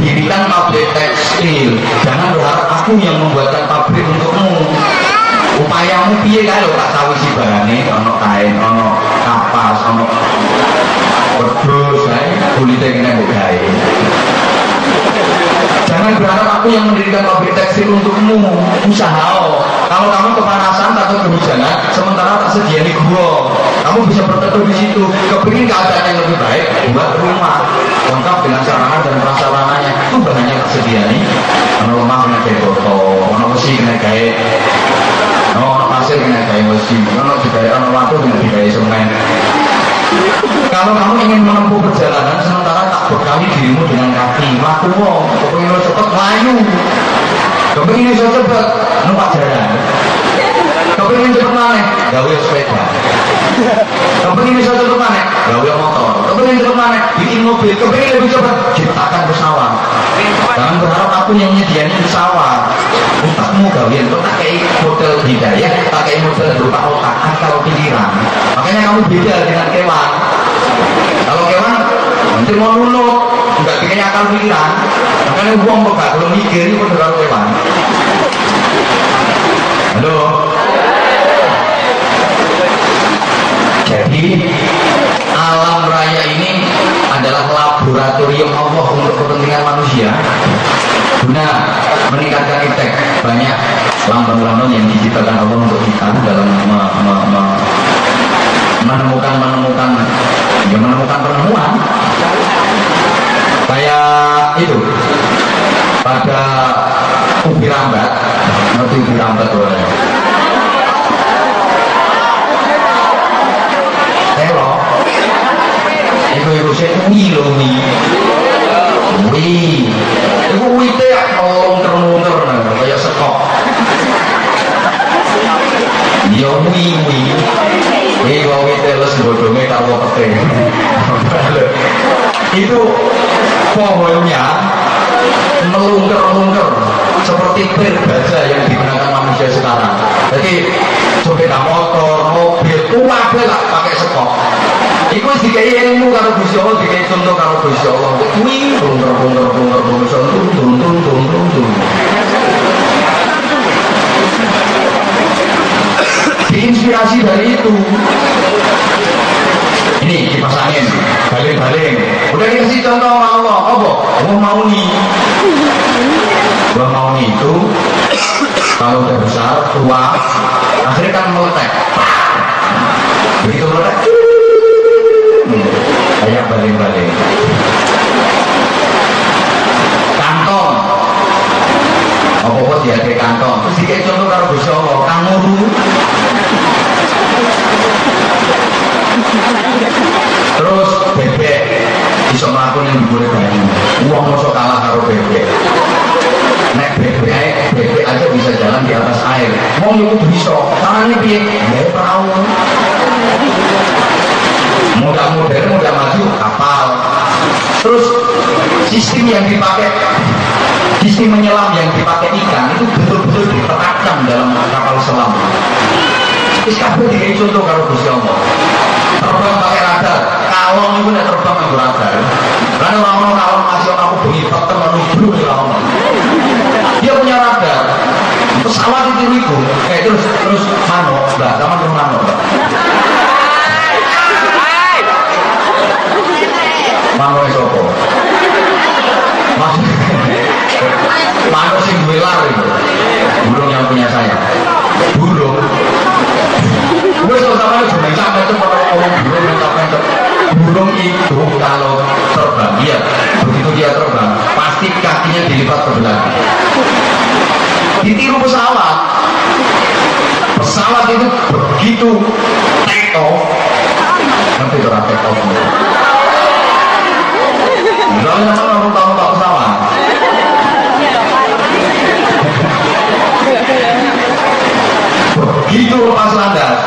Dirikan pabrik tekstil. Jangan berharap aku yang membuatkan pabrik untukmu. Upayamu piye kalau tak tahu si barangnya, ono kain, ono kapas, ono Wedus, kulitnya kena bukai. Jangan berharap aku yang mendirikan pabrik tekstil untukmu. Usaha. Kalau kamu kepanasan atau kehujanan, sementara tak sediani gua, kamu bisa berteduh di situ. Kepingin keadaan yang lebih baik, buat rumah lengkap dengan sarana dan prasarananya. Itu bahannya tak sediani. Kalau rumah kena kayak botol, kalau besi kena kayak No, pasir kena kayak besi, kalau juga ono waktu kena kayak semen. Kalau kamu ingin menempuh perjalanan sementara tak bekali dirimu dengan kaki, laku wong, kepengin cepet layu. Kepengin iso cepet numpak jalan. Kepengin cepet mana? gawe sepeda. Kepengin iso cepet mana? gawe motor. Kepengin cepet mana? bikin mobil. Kepengin lebih cepet ciptakan pesawat. Jangan berharap aku yang nyediain pesawat. Otakmu gawe untuk tak kayak model hidayah, tak kayak model berupa otak atau pikiran. Makanya kamu beda dengan kewan. Kalau kewan nanti mau nunut, nggak bikin akal pikiran. Makanya uang kok gak belum mikir itu udah kalau kewan. Halo. Jadi alam raya ini adalah laboratorium Allah untuk kepentingan manusia? Guna meningkatkan impact banyak lambang-lambang yang diciptakan Allah untuk kita dalam me, me, me, menemukan menemukan ya menemukan penemuan. Kayak itu. Pada ubi rambat. Ngerti ubi rambat saya ui loh ui ui itu ui teh kalau muter-muter kayak sekok. Wiwi ini wong teles bodongnya karo pete itu pohonnya melungker-melungker seperti pir baja yang digunakan manusia sekarang. Jadi sepeda motor, mobil, kuwabe lah pakai sekop Iku wis dikai ilmu karo Gusti Allah, dikai contoh karo Gusti Allah. Kuwi bungker bungker bungker bungker tun tun tun tun tun. Diinspirasi dari itu. Ini kipas angin, baling-baling. Udah dikasih contoh sama Allah, apa? Allah mau nih. Allah mau nih itu kalau udah besar, tua, akhirnya kan meletek. Begitu meletek, kayak baling-baling. Kantong, apa-apa dia ke kantong. Terus contoh kalau Gusti Allah, kanguru. Terus bebek bisa melakukan yang boleh banyu. Uang masuk kalah karo bebek. Nek bebek, bebek aja bisa jalan di atas air. Wong itu bisa. Caranya piye? Ya perahu. Mudah modern, mudah maju, kapal. Terus sistem yang dipakai sistem menyelam yang dipakai ikan itu betul-betul diterapkan dalam kapal selam. Terus kabeh dikai contoh kalau Gusti Allah. Terbang pakai radar, kalong itu nek terbang nganggo radar. Karena orang kalong masih orang aku bengi peteng menuju ke kalong. Dia punya radar. Pesawat itu itu, eh terus terus mano, mbak, sama terus mano. Mano itu apa? Mas, mano sing duwe lar. Burung yang punya saya. Burung kalau sama cuma itu kalau ngomong burung yang itu burung itu kalau terbang dia begitu dia terbang pasti kakinya dilipat ke belakang. Ditiru pesawat. Pesawat itu begitu take off nanti itu take off. Misalnya sama orang tahu tak pesawat. Begitu lepas landas,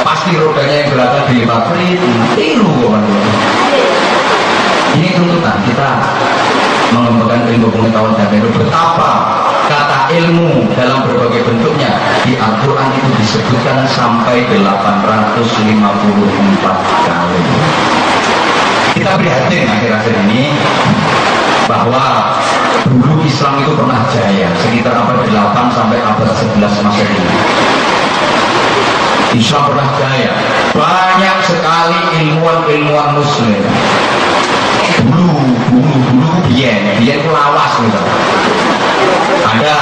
pasti rodanya yang belakang dilipat pelit, tiru Ini tuntutan kita mengembangkan ilmu pengetahuan dan itu betapa kata ilmu dalam berbagai bentuknya di Al-Quran itu disebutkan sampai 854 kali. Kita prihatin akhir-akhir ini bahwa dulu Islam itu pernah jaya sekitar abad 8 sampai abad 11 Masehi. Islam pernah jaya. Banyak sekali ilmuwan-ilmuwan muslim. Dulu, dulu, dulu biyen, biyen itu lawas gitu. Ada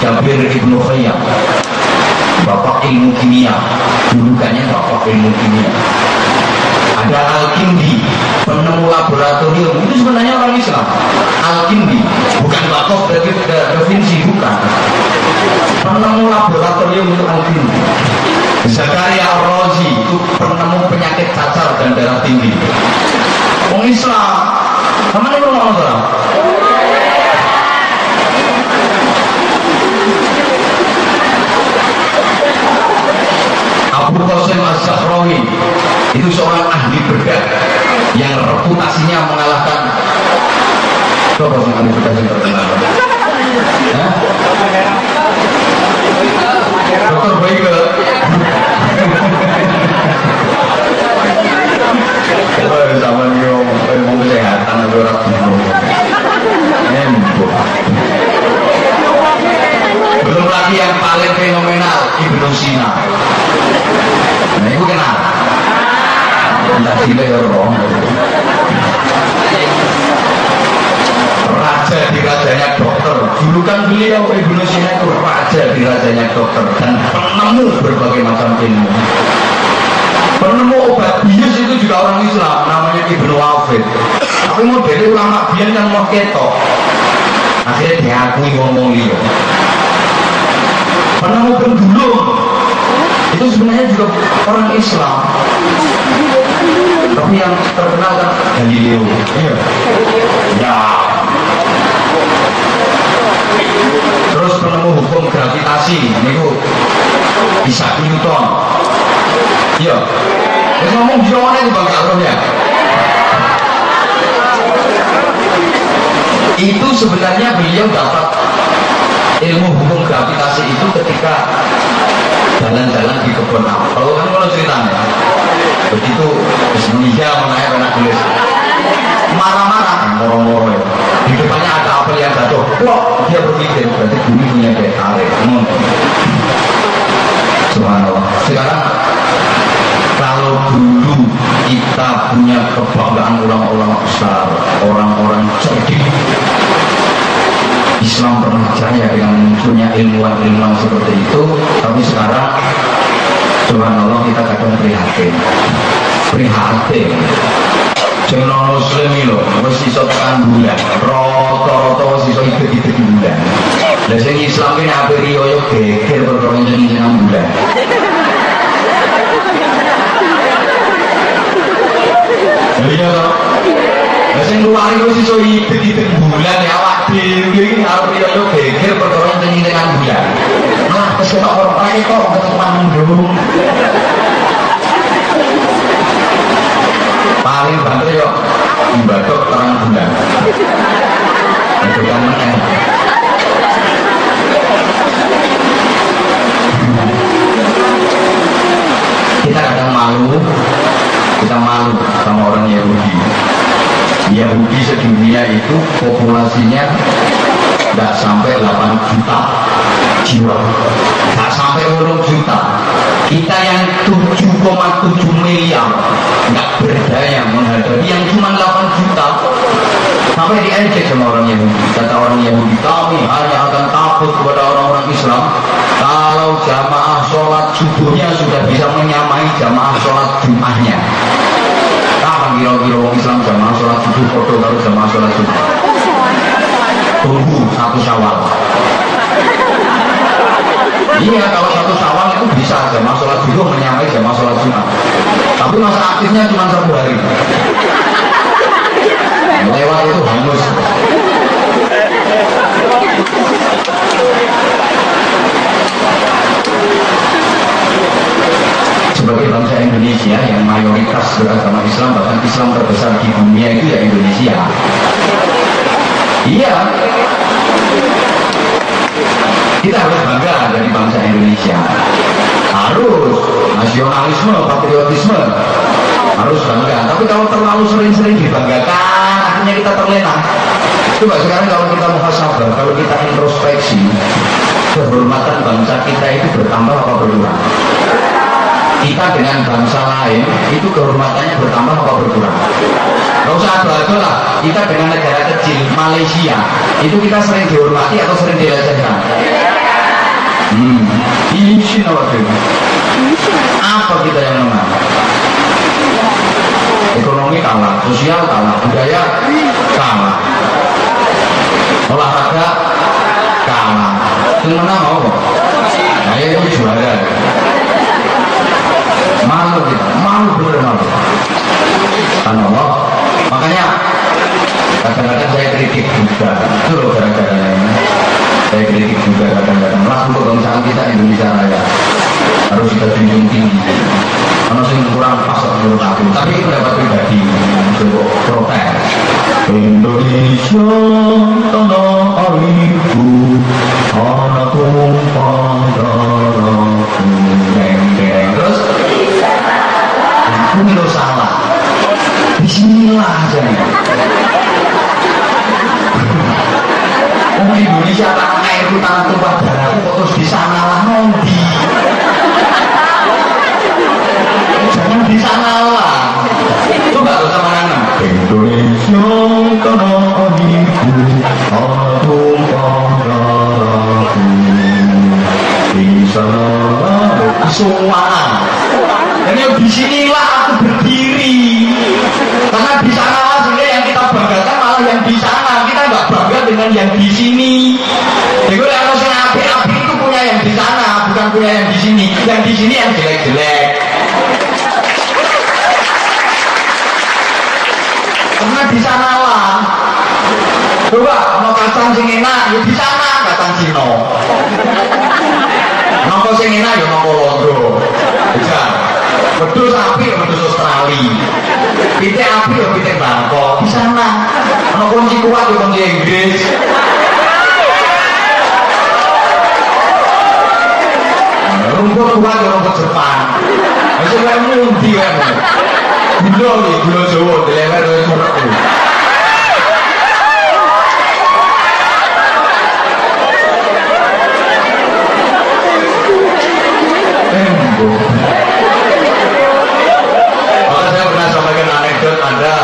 Jabir Ibnu Khayyam, Bapak ilmu kimia, julukannya Bapak ilmu kimia. Ada Al-Kindi, penemu laboratorium, itu sebenarnya orang Islam. Al-Kindi, bukan Bapak dari Da Vinci, bukan. Penemu laboratorium itu Al-Kindi. Zakaria Ar-Razi itu penemu penyakit cacar dan darah tinggi. Orang Islam, ini orang Islam. Abu Qasim Az-Zahrawi itu seorang ahli bedah yang reputasinya mengalahkan Coba sih ahli bedah yang terkenal? Dokter Baike Oh, sama nih ilmu kesehatan itu orang belum lagi yang paling fenomenal Ibnu Sina nah itu kenal entah sila ya roh raja di rajanya dokter. Dulu kan beliau Ibnu Sina itu raja di rajanya dokter. Dan penemu berbagai macam ilmu. Penemu obat bius itu juga orang Islam namanya Ibnu Wafid. Tapi modelnya ulama biar yang mau ketok. Akhirnya diakui ngomong liya penemu pendulum itu sebenarnya juga orang Islam. Tapi yang terkenal kan Galileo. Iya. Ya. Terus penemu hukum gravitasi? Itu Isaac Newton. Iya. Terus ngomong gimana itu Bang Kalron ya? Itu sebenarnya beliau dapat ilmu hukum gravitasi itu ketika jalan-jalan di kebun apel kan kalau ceritanya begitu Bismillah mengenai anak tulis marah-marah moro-moro ya. Di depannya ada apel yang jatuh wah dia berpikir berarti bumi punya daya tarik. Subhanallah. Sekarang kalau dulu kita punya kebanggaan ulama-ulama besar orang-orang cerdik Islam pernah jaya dengan munculnya ilmuwan-ilmuwan seperti itu tapi sekarang Subhanallah kita kadang prihatin prihatin Jangan muslim itu, wis iso tekan bulan, rata-rata wis iso ikut-ikut bulan. Lah sing Islam ini ape riyo yo geger perkara jeneng bulan. Iya toh. Sing luar iku iso ikut-ikut bulan ya awak dhewe iki arep yo geger perkara jeneng bulan. Nah, kesetok orang kaya kok ketepan mendung paling banter yuk ibadah terang bulan. Itu kan kita kadang malu kita malu sama orang Yahudi Yahudi sedunia itu populasinya tidak sampai 8 juta jiwa. Tidak sampai 10 juta. Kita yang 7,7 miliar nggak berdaya menghadapi yang cuma 8 juta. Sampai diejek sama orang Yahudi. Kata orang Yahudi kami hanya akan takut kepada orang-orang Islam. Kalau jamaah sholat subuhnya sudah bisa menyamai jamaah sholat jumahnya kapan kira-kira orang Islam jamaah sholat subuh foto kalau jamaah sholat subuh tunggu satu syawal Iya, kalau satu syawal itu bisa jamaah sholat subuh menyamai jamaah sholat jumat. Tapi masa aktifnya cuma satu hari. Lewat itu hangus. Sebagai Indonesia yang mayoritas beragama Islam, bahkan Islam terbesar di dunia itu ya Indonesia. Iya, kita harus bangga dari bangsa Indonesia. Harus. Nasionalisme patriotisme. Harus bangga. Tapi kalau terlalu sering-sering dibanggakan akhirnya kita terlena. Coba sekarang kalau kita muhasabah kalau kita introspeksi kehormatan bangsa kita itu bertambah apa berkurang kita dengan bangsa lain itu kehormatannya bertambah apa berkurang? Gak usah adu lah. Kita dengan negara kecil Malaysia itu kita sering dihormati atau sering dilecehkan hmm. ini waktu apa kita yang menang? Ekonomi kalah sosial kalah budaya kalah olahraga kalah. Yang menang apa? Nah itu juara malu kita malu bener malu. Karena Allah. Makanya kadang-kadang saya kritik juga. Itu loh gara-gara saya kritik juga kadang-kadang. Lah untuk kebangsaan kita Indonesia Raya harus kita junjung tinggi. Karena sih kurang pas menurut aku tapi itu pendapat pribadi untuk protes Indonesia tanah airku anak tumpah aku itu salah. Bismillah aja Orang Indonesia tanah airku tanah tumpah darahku kok terus di sana lah nombi jangan di sana lah. Coba lo sama Nana. Indonesia tanah airku tanah tumpah darahku di sana Asuhan dan yang di sinilah berdiri. Karena di sana sebenarnya yang kita banggakan malah yang di sana. Kita nggak bangga dengan yang di sini. Jadi kalau yang api-api itu punya yang di sana bukan punya yang di sini. Yang di sini yang jelek-jelek. Karena di sana lah. Coba mau kacang sing enak ya di sana kacang Cino nopo sing enak ya nopo lontong Wedus api ya wedus Australia. Pitik api ya pitik Bangkok. Di sana. Ono kunci kuat ya kunci Inggris. Rumput kuat ya rumput Jepang. Masih kayak mundi kan. Gula nih, gula Jawa, dilewer dari surat Maka saya pernah sampaikan anekdot ada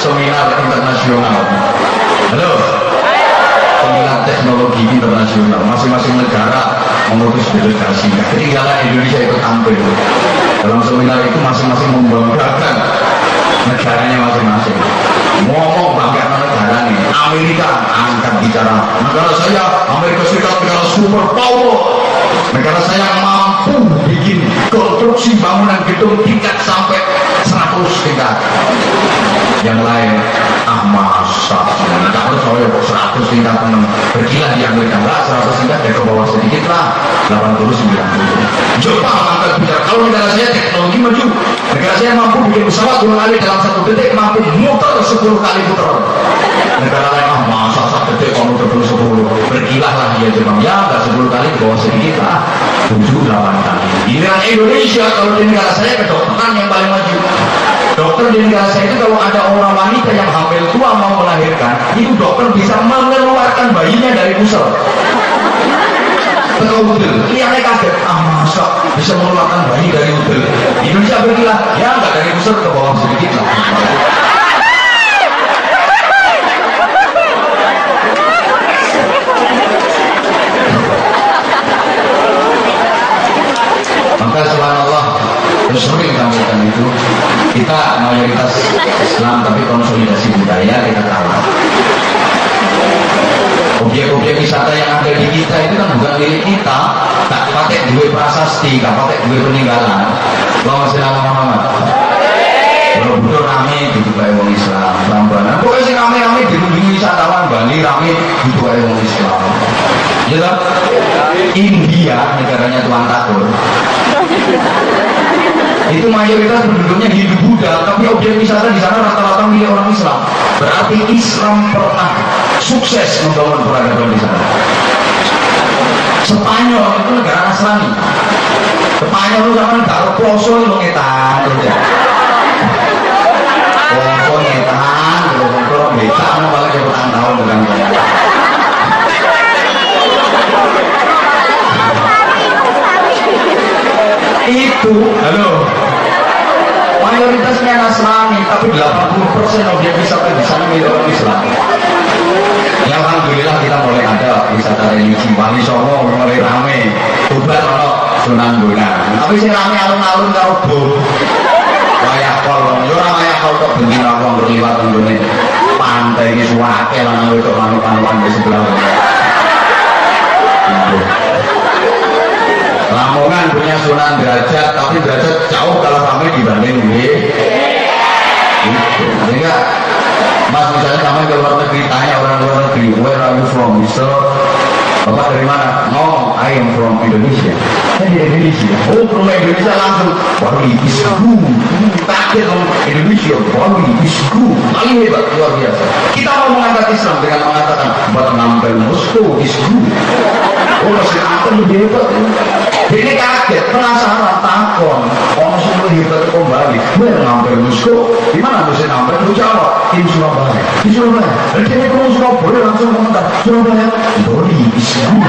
seminar internasional. Halo. Seminar teknologi internasional. Masing-masing negara mengutus delegasi. Ketinggalan Indonesia ikut tampil. Dalam seminar itu masing-masing membanggakan negaranya masing-masing. Ngomong bangga negara nih. Amerika angkat bicara. Negara saya Amerika Serikat negara super power. Negara saya mampu bikin konstruksi bangunan gedung tingkat sampai 100 tingkat. Yang lain, ah masa. Kalau saya 100 tingkat teman. Bergila di Amerika. Enggak 100 tingkat ya ke bawah sedikit lah. 80 90 Jepang angkat bicara kalau negara saya teknologi maju negara saya mampu bikin pesawat dua kali dalam satu detik mampu muter 10 kali muter negara lain ah masa satu detik kamu terus 10 bergilah lah ya Jepang ya enggak 10 kali ke bawah sedikit lah. 7 8 kali. Giliran Indonesia kalau di negara saya kedokteran yang paling maju dokter di negara saya itu kalau ada orang wanita yang hamil tua mau melahirkan itu dokter bisa mengeluarkan bayinya dari pusat. Tengah udel, lihatnya kaget, ah masa bisa mengeluarkan bayi dari udel? Indonesia berkilah, ya nggak dari pusat ke bawah sedikit lah maka subhanallah terus sering sampaikan itu kita mayoritas Islam tapi konsolidasi budaya kita kalah objek-objek wisata yang ada di kita itu kan bukan milik kita. Tak pakai duit prasasti tak pakai duit peninggalan. Allahumma sholli ala Muhammad Borobudur rame dibuka orang Islam. Prambanan pokoknya sih rame-rame dirundingi wisatawan Bali rame dibuka orang Islam. Ya? India negaranya Tuan Takur itu mayoritas penduduknya Hindu Buddha tapi objek wisata di sana rata-rata milik orang Islam. Berarti Islam pernah sukses membangun peradaban di sana. Spanyol itu negara Nasrani Spanyol itu zaman karo poso itu ngetan poso ngetan terus kalau becak malah kebetulan tahun dengan itu. Halo. Mayoritasnya Nasrani tapi 80 persen objek wisata di sana milik orang Islam. Ya Alhamdulillah kita mulai ada wisata religi Wali Songo mulai rame. Tuban ono Sunan Bonang. Tapi sih rame alun-alun karo bom wayah kol yo ora wayah kol kok bensin aku berliwat nggone pantai iki suwake lan itu panu-panuan di sebelah Lamongan punya Sunan Derajat, tapi derajat jauh kalau sampai dibanding. Gitu. Sehingga Mas misalnya sampai ke luar negeri tanya orang luar negeri, where are you from? So, Bapak dari mana? No, I am from Indonesia. Saya di Indonesia. Oh, from Indonesia langsung. Bali is good. Kaget dong Indonesia. Bali is good. Paling hebat, luar biasa. Kita mau mengangkat Islam dengan mengatakan, but Nampel Moscow is good. Oh, masih apa lebih hebat? Ini kaget, penasaran, takon. Orang semua hebat kembali. Gue ngambil musuh. Di mana mesti ngambil? Lu jawab. Di Surabaya. Di Surabaya. Dan dia ke Surabaya langsung komentar. Surabaya. Boli Islam.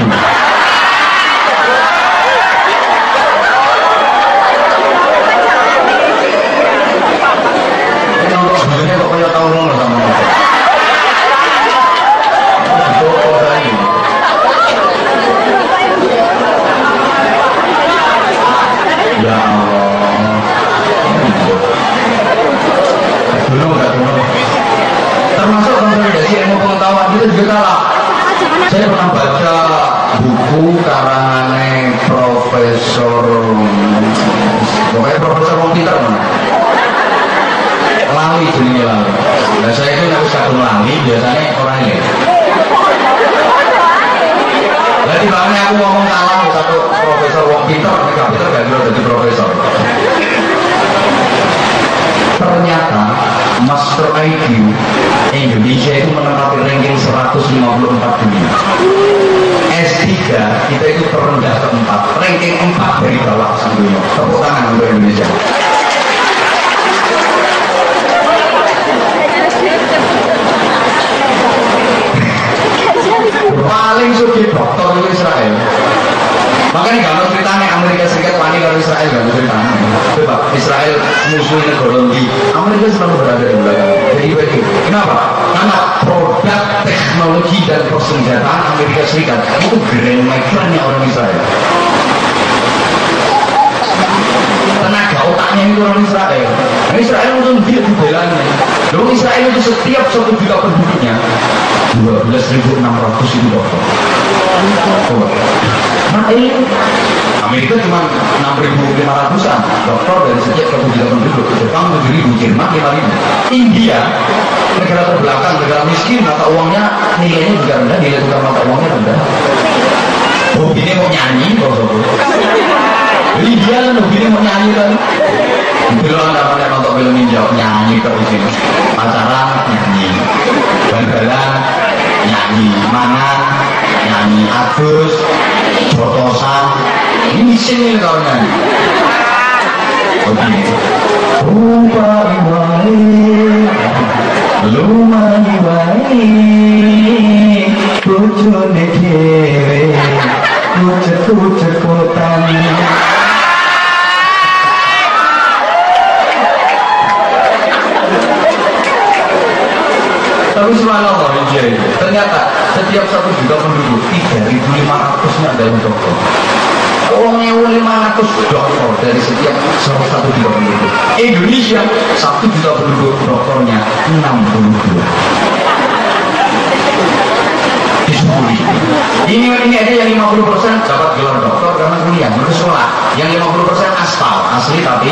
Ini ini ada yang 50 persen dapat gelar dokter karena kuliah menurut sekolah. Yang 50 persen aspal asli tapi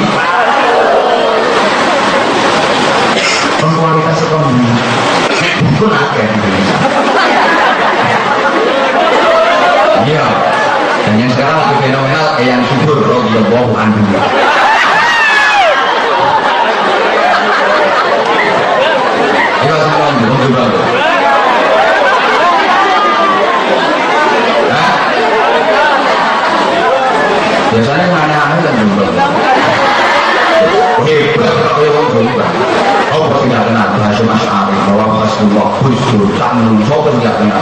kualitas ekonomi. Di Indonesia iya dan yang sekarang lagi fenomenal yang subur radhiyallahu anhu Iya sama Om juga Biasanya yang aneh-aneh kan juga Hebat kalau yang juga Oh, tidak kenal bahasa Mas Ari bahwa Rasulullah Gusdur Tanun Sopo tidak kenal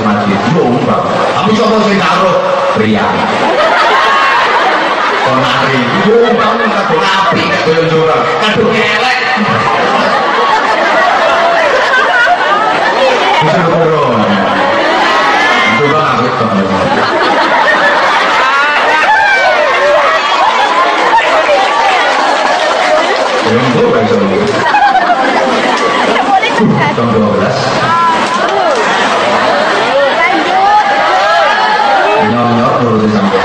masjid Yo enggak Tapi coba saya taruh pria Konari Yo enggak Kado api Kado jurang Kado kelek Bisa turun Coba aku itu Belum tuh bahasa Jam 12 Nyor-nyor dulu sampai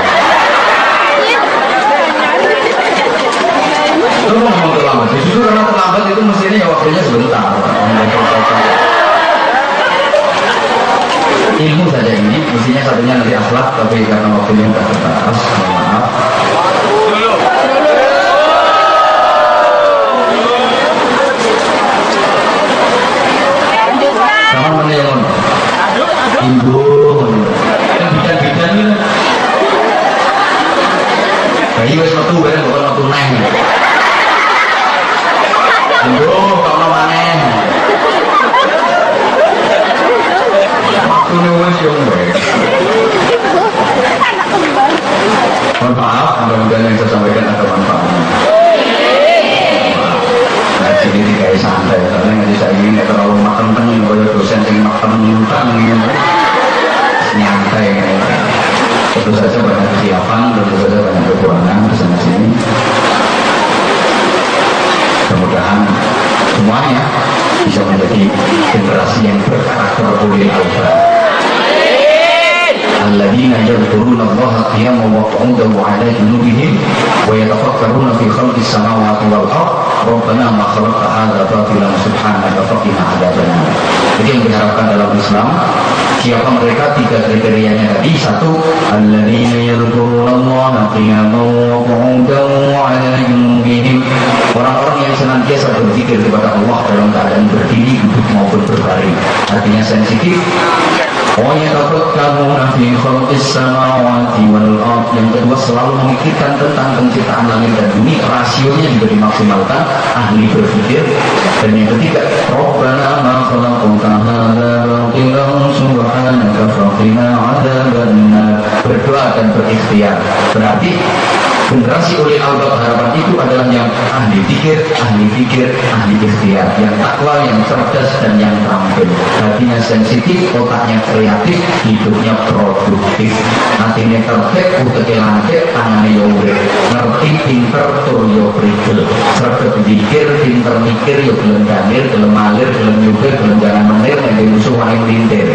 Itu mau ngomong terlambat Justru karena terlambat itu mestinya ya waktunya sebentar Ilmu saja ini Mestinya satunya nanti akhlak Tapi karena waktunya tidak terbatas Mohon maaf. Sama mana kamu wis yang baik Mohon maaf, mudah-mudahan yang saya sampaikan ada manfaatnya. Ngaji ini kayak santai karena ngaji saya ini terlalu makan penuh kalau dosen yang makan nyuntang gitu nyantai tentu saja banyak kesiapan tentu saja banyak kekurangan di sana sini. Mudah-mudahan semuanya bisa menjadi generasi yang berkarakter ulil الذين يذكرون الله قياما وقعودا وعلى جنوبهم ويتفكرون في خلق السماوات والارض ربنا ما خلقت هذا باطلا سبحانك فقنا عذاب النار jadi yang diharapkan dalam Islam siapa mereka tiga kriterianya tadi satu alladzina yadhkurullaha qiyaman wa qu'udan wa 'ala junubihim orang-orang yang senantiasa berzikir kepada Allah dalam keadaan berdiri duduk maupun berbaring artinya sensitif ويتفكرون في خلق yang kedua selalu memikirkan tentang penciptaan langit dan bumi rasionya juga dimaksimalkan ahli berpikir dan yang ketiga Rabbana ma khalaqta hadza batilan subhanaka faqina adzabannar berdoa dan berikhtiar berarti Generasi oleh albab harapan itu adalah yang ahli pikir, ahli pikir, ahli ikhtiar, yang takwa, yang cerdas dan yang terampil. Hatinya sensitif, otaknya kreatif, hidupnya produktif. Hatinya tertib, uteknya lantik, tangannya yo Ngerti pinter tur yo prigel. Serta pikir, pinter mikir yo gelem danir, gelem malir, gelem nyupir, gelem jangan menir, yang musuh wae lintir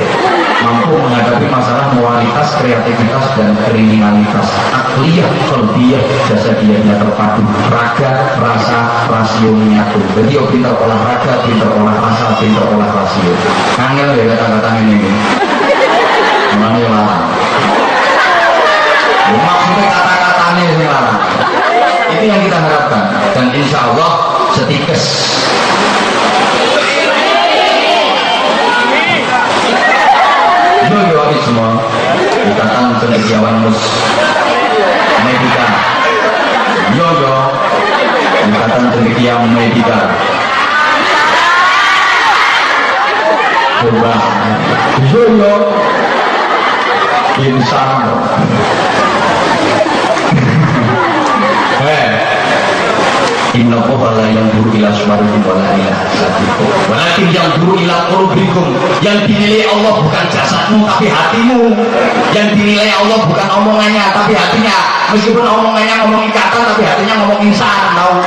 mampu menghadapi masalah moralitas, kreativitas, dan kriminalitas. Akliyah, kolbiyah, jasa dianya terpadu. Raga, rasa, rasio menyatu. Jadi oh pintar olahraga, pintar olah rasa, pintar olah rasio. Kangen ya kata-kata ini. Mana yang larang? Maksudnya kata-katanya yang larang. Ini yang kita harapkan. Dan insya Allah setikes Yo yo semua ikatan cendekiawan mus medika. Yo yo ikatan cendekiawan medika. Coba yo yo insan. Eh, Inna la yang buru ila suarikum wa la ila hasadikum Walakin yang buru ila qurubikum Yang dinilai Allah bukan jasadmu tapi hatimu. Yang dinilai Allah bukan omongannya tapi hatinya. Meskipun omongannya ngomong ikatan tapi hatinya ngomong insan tahu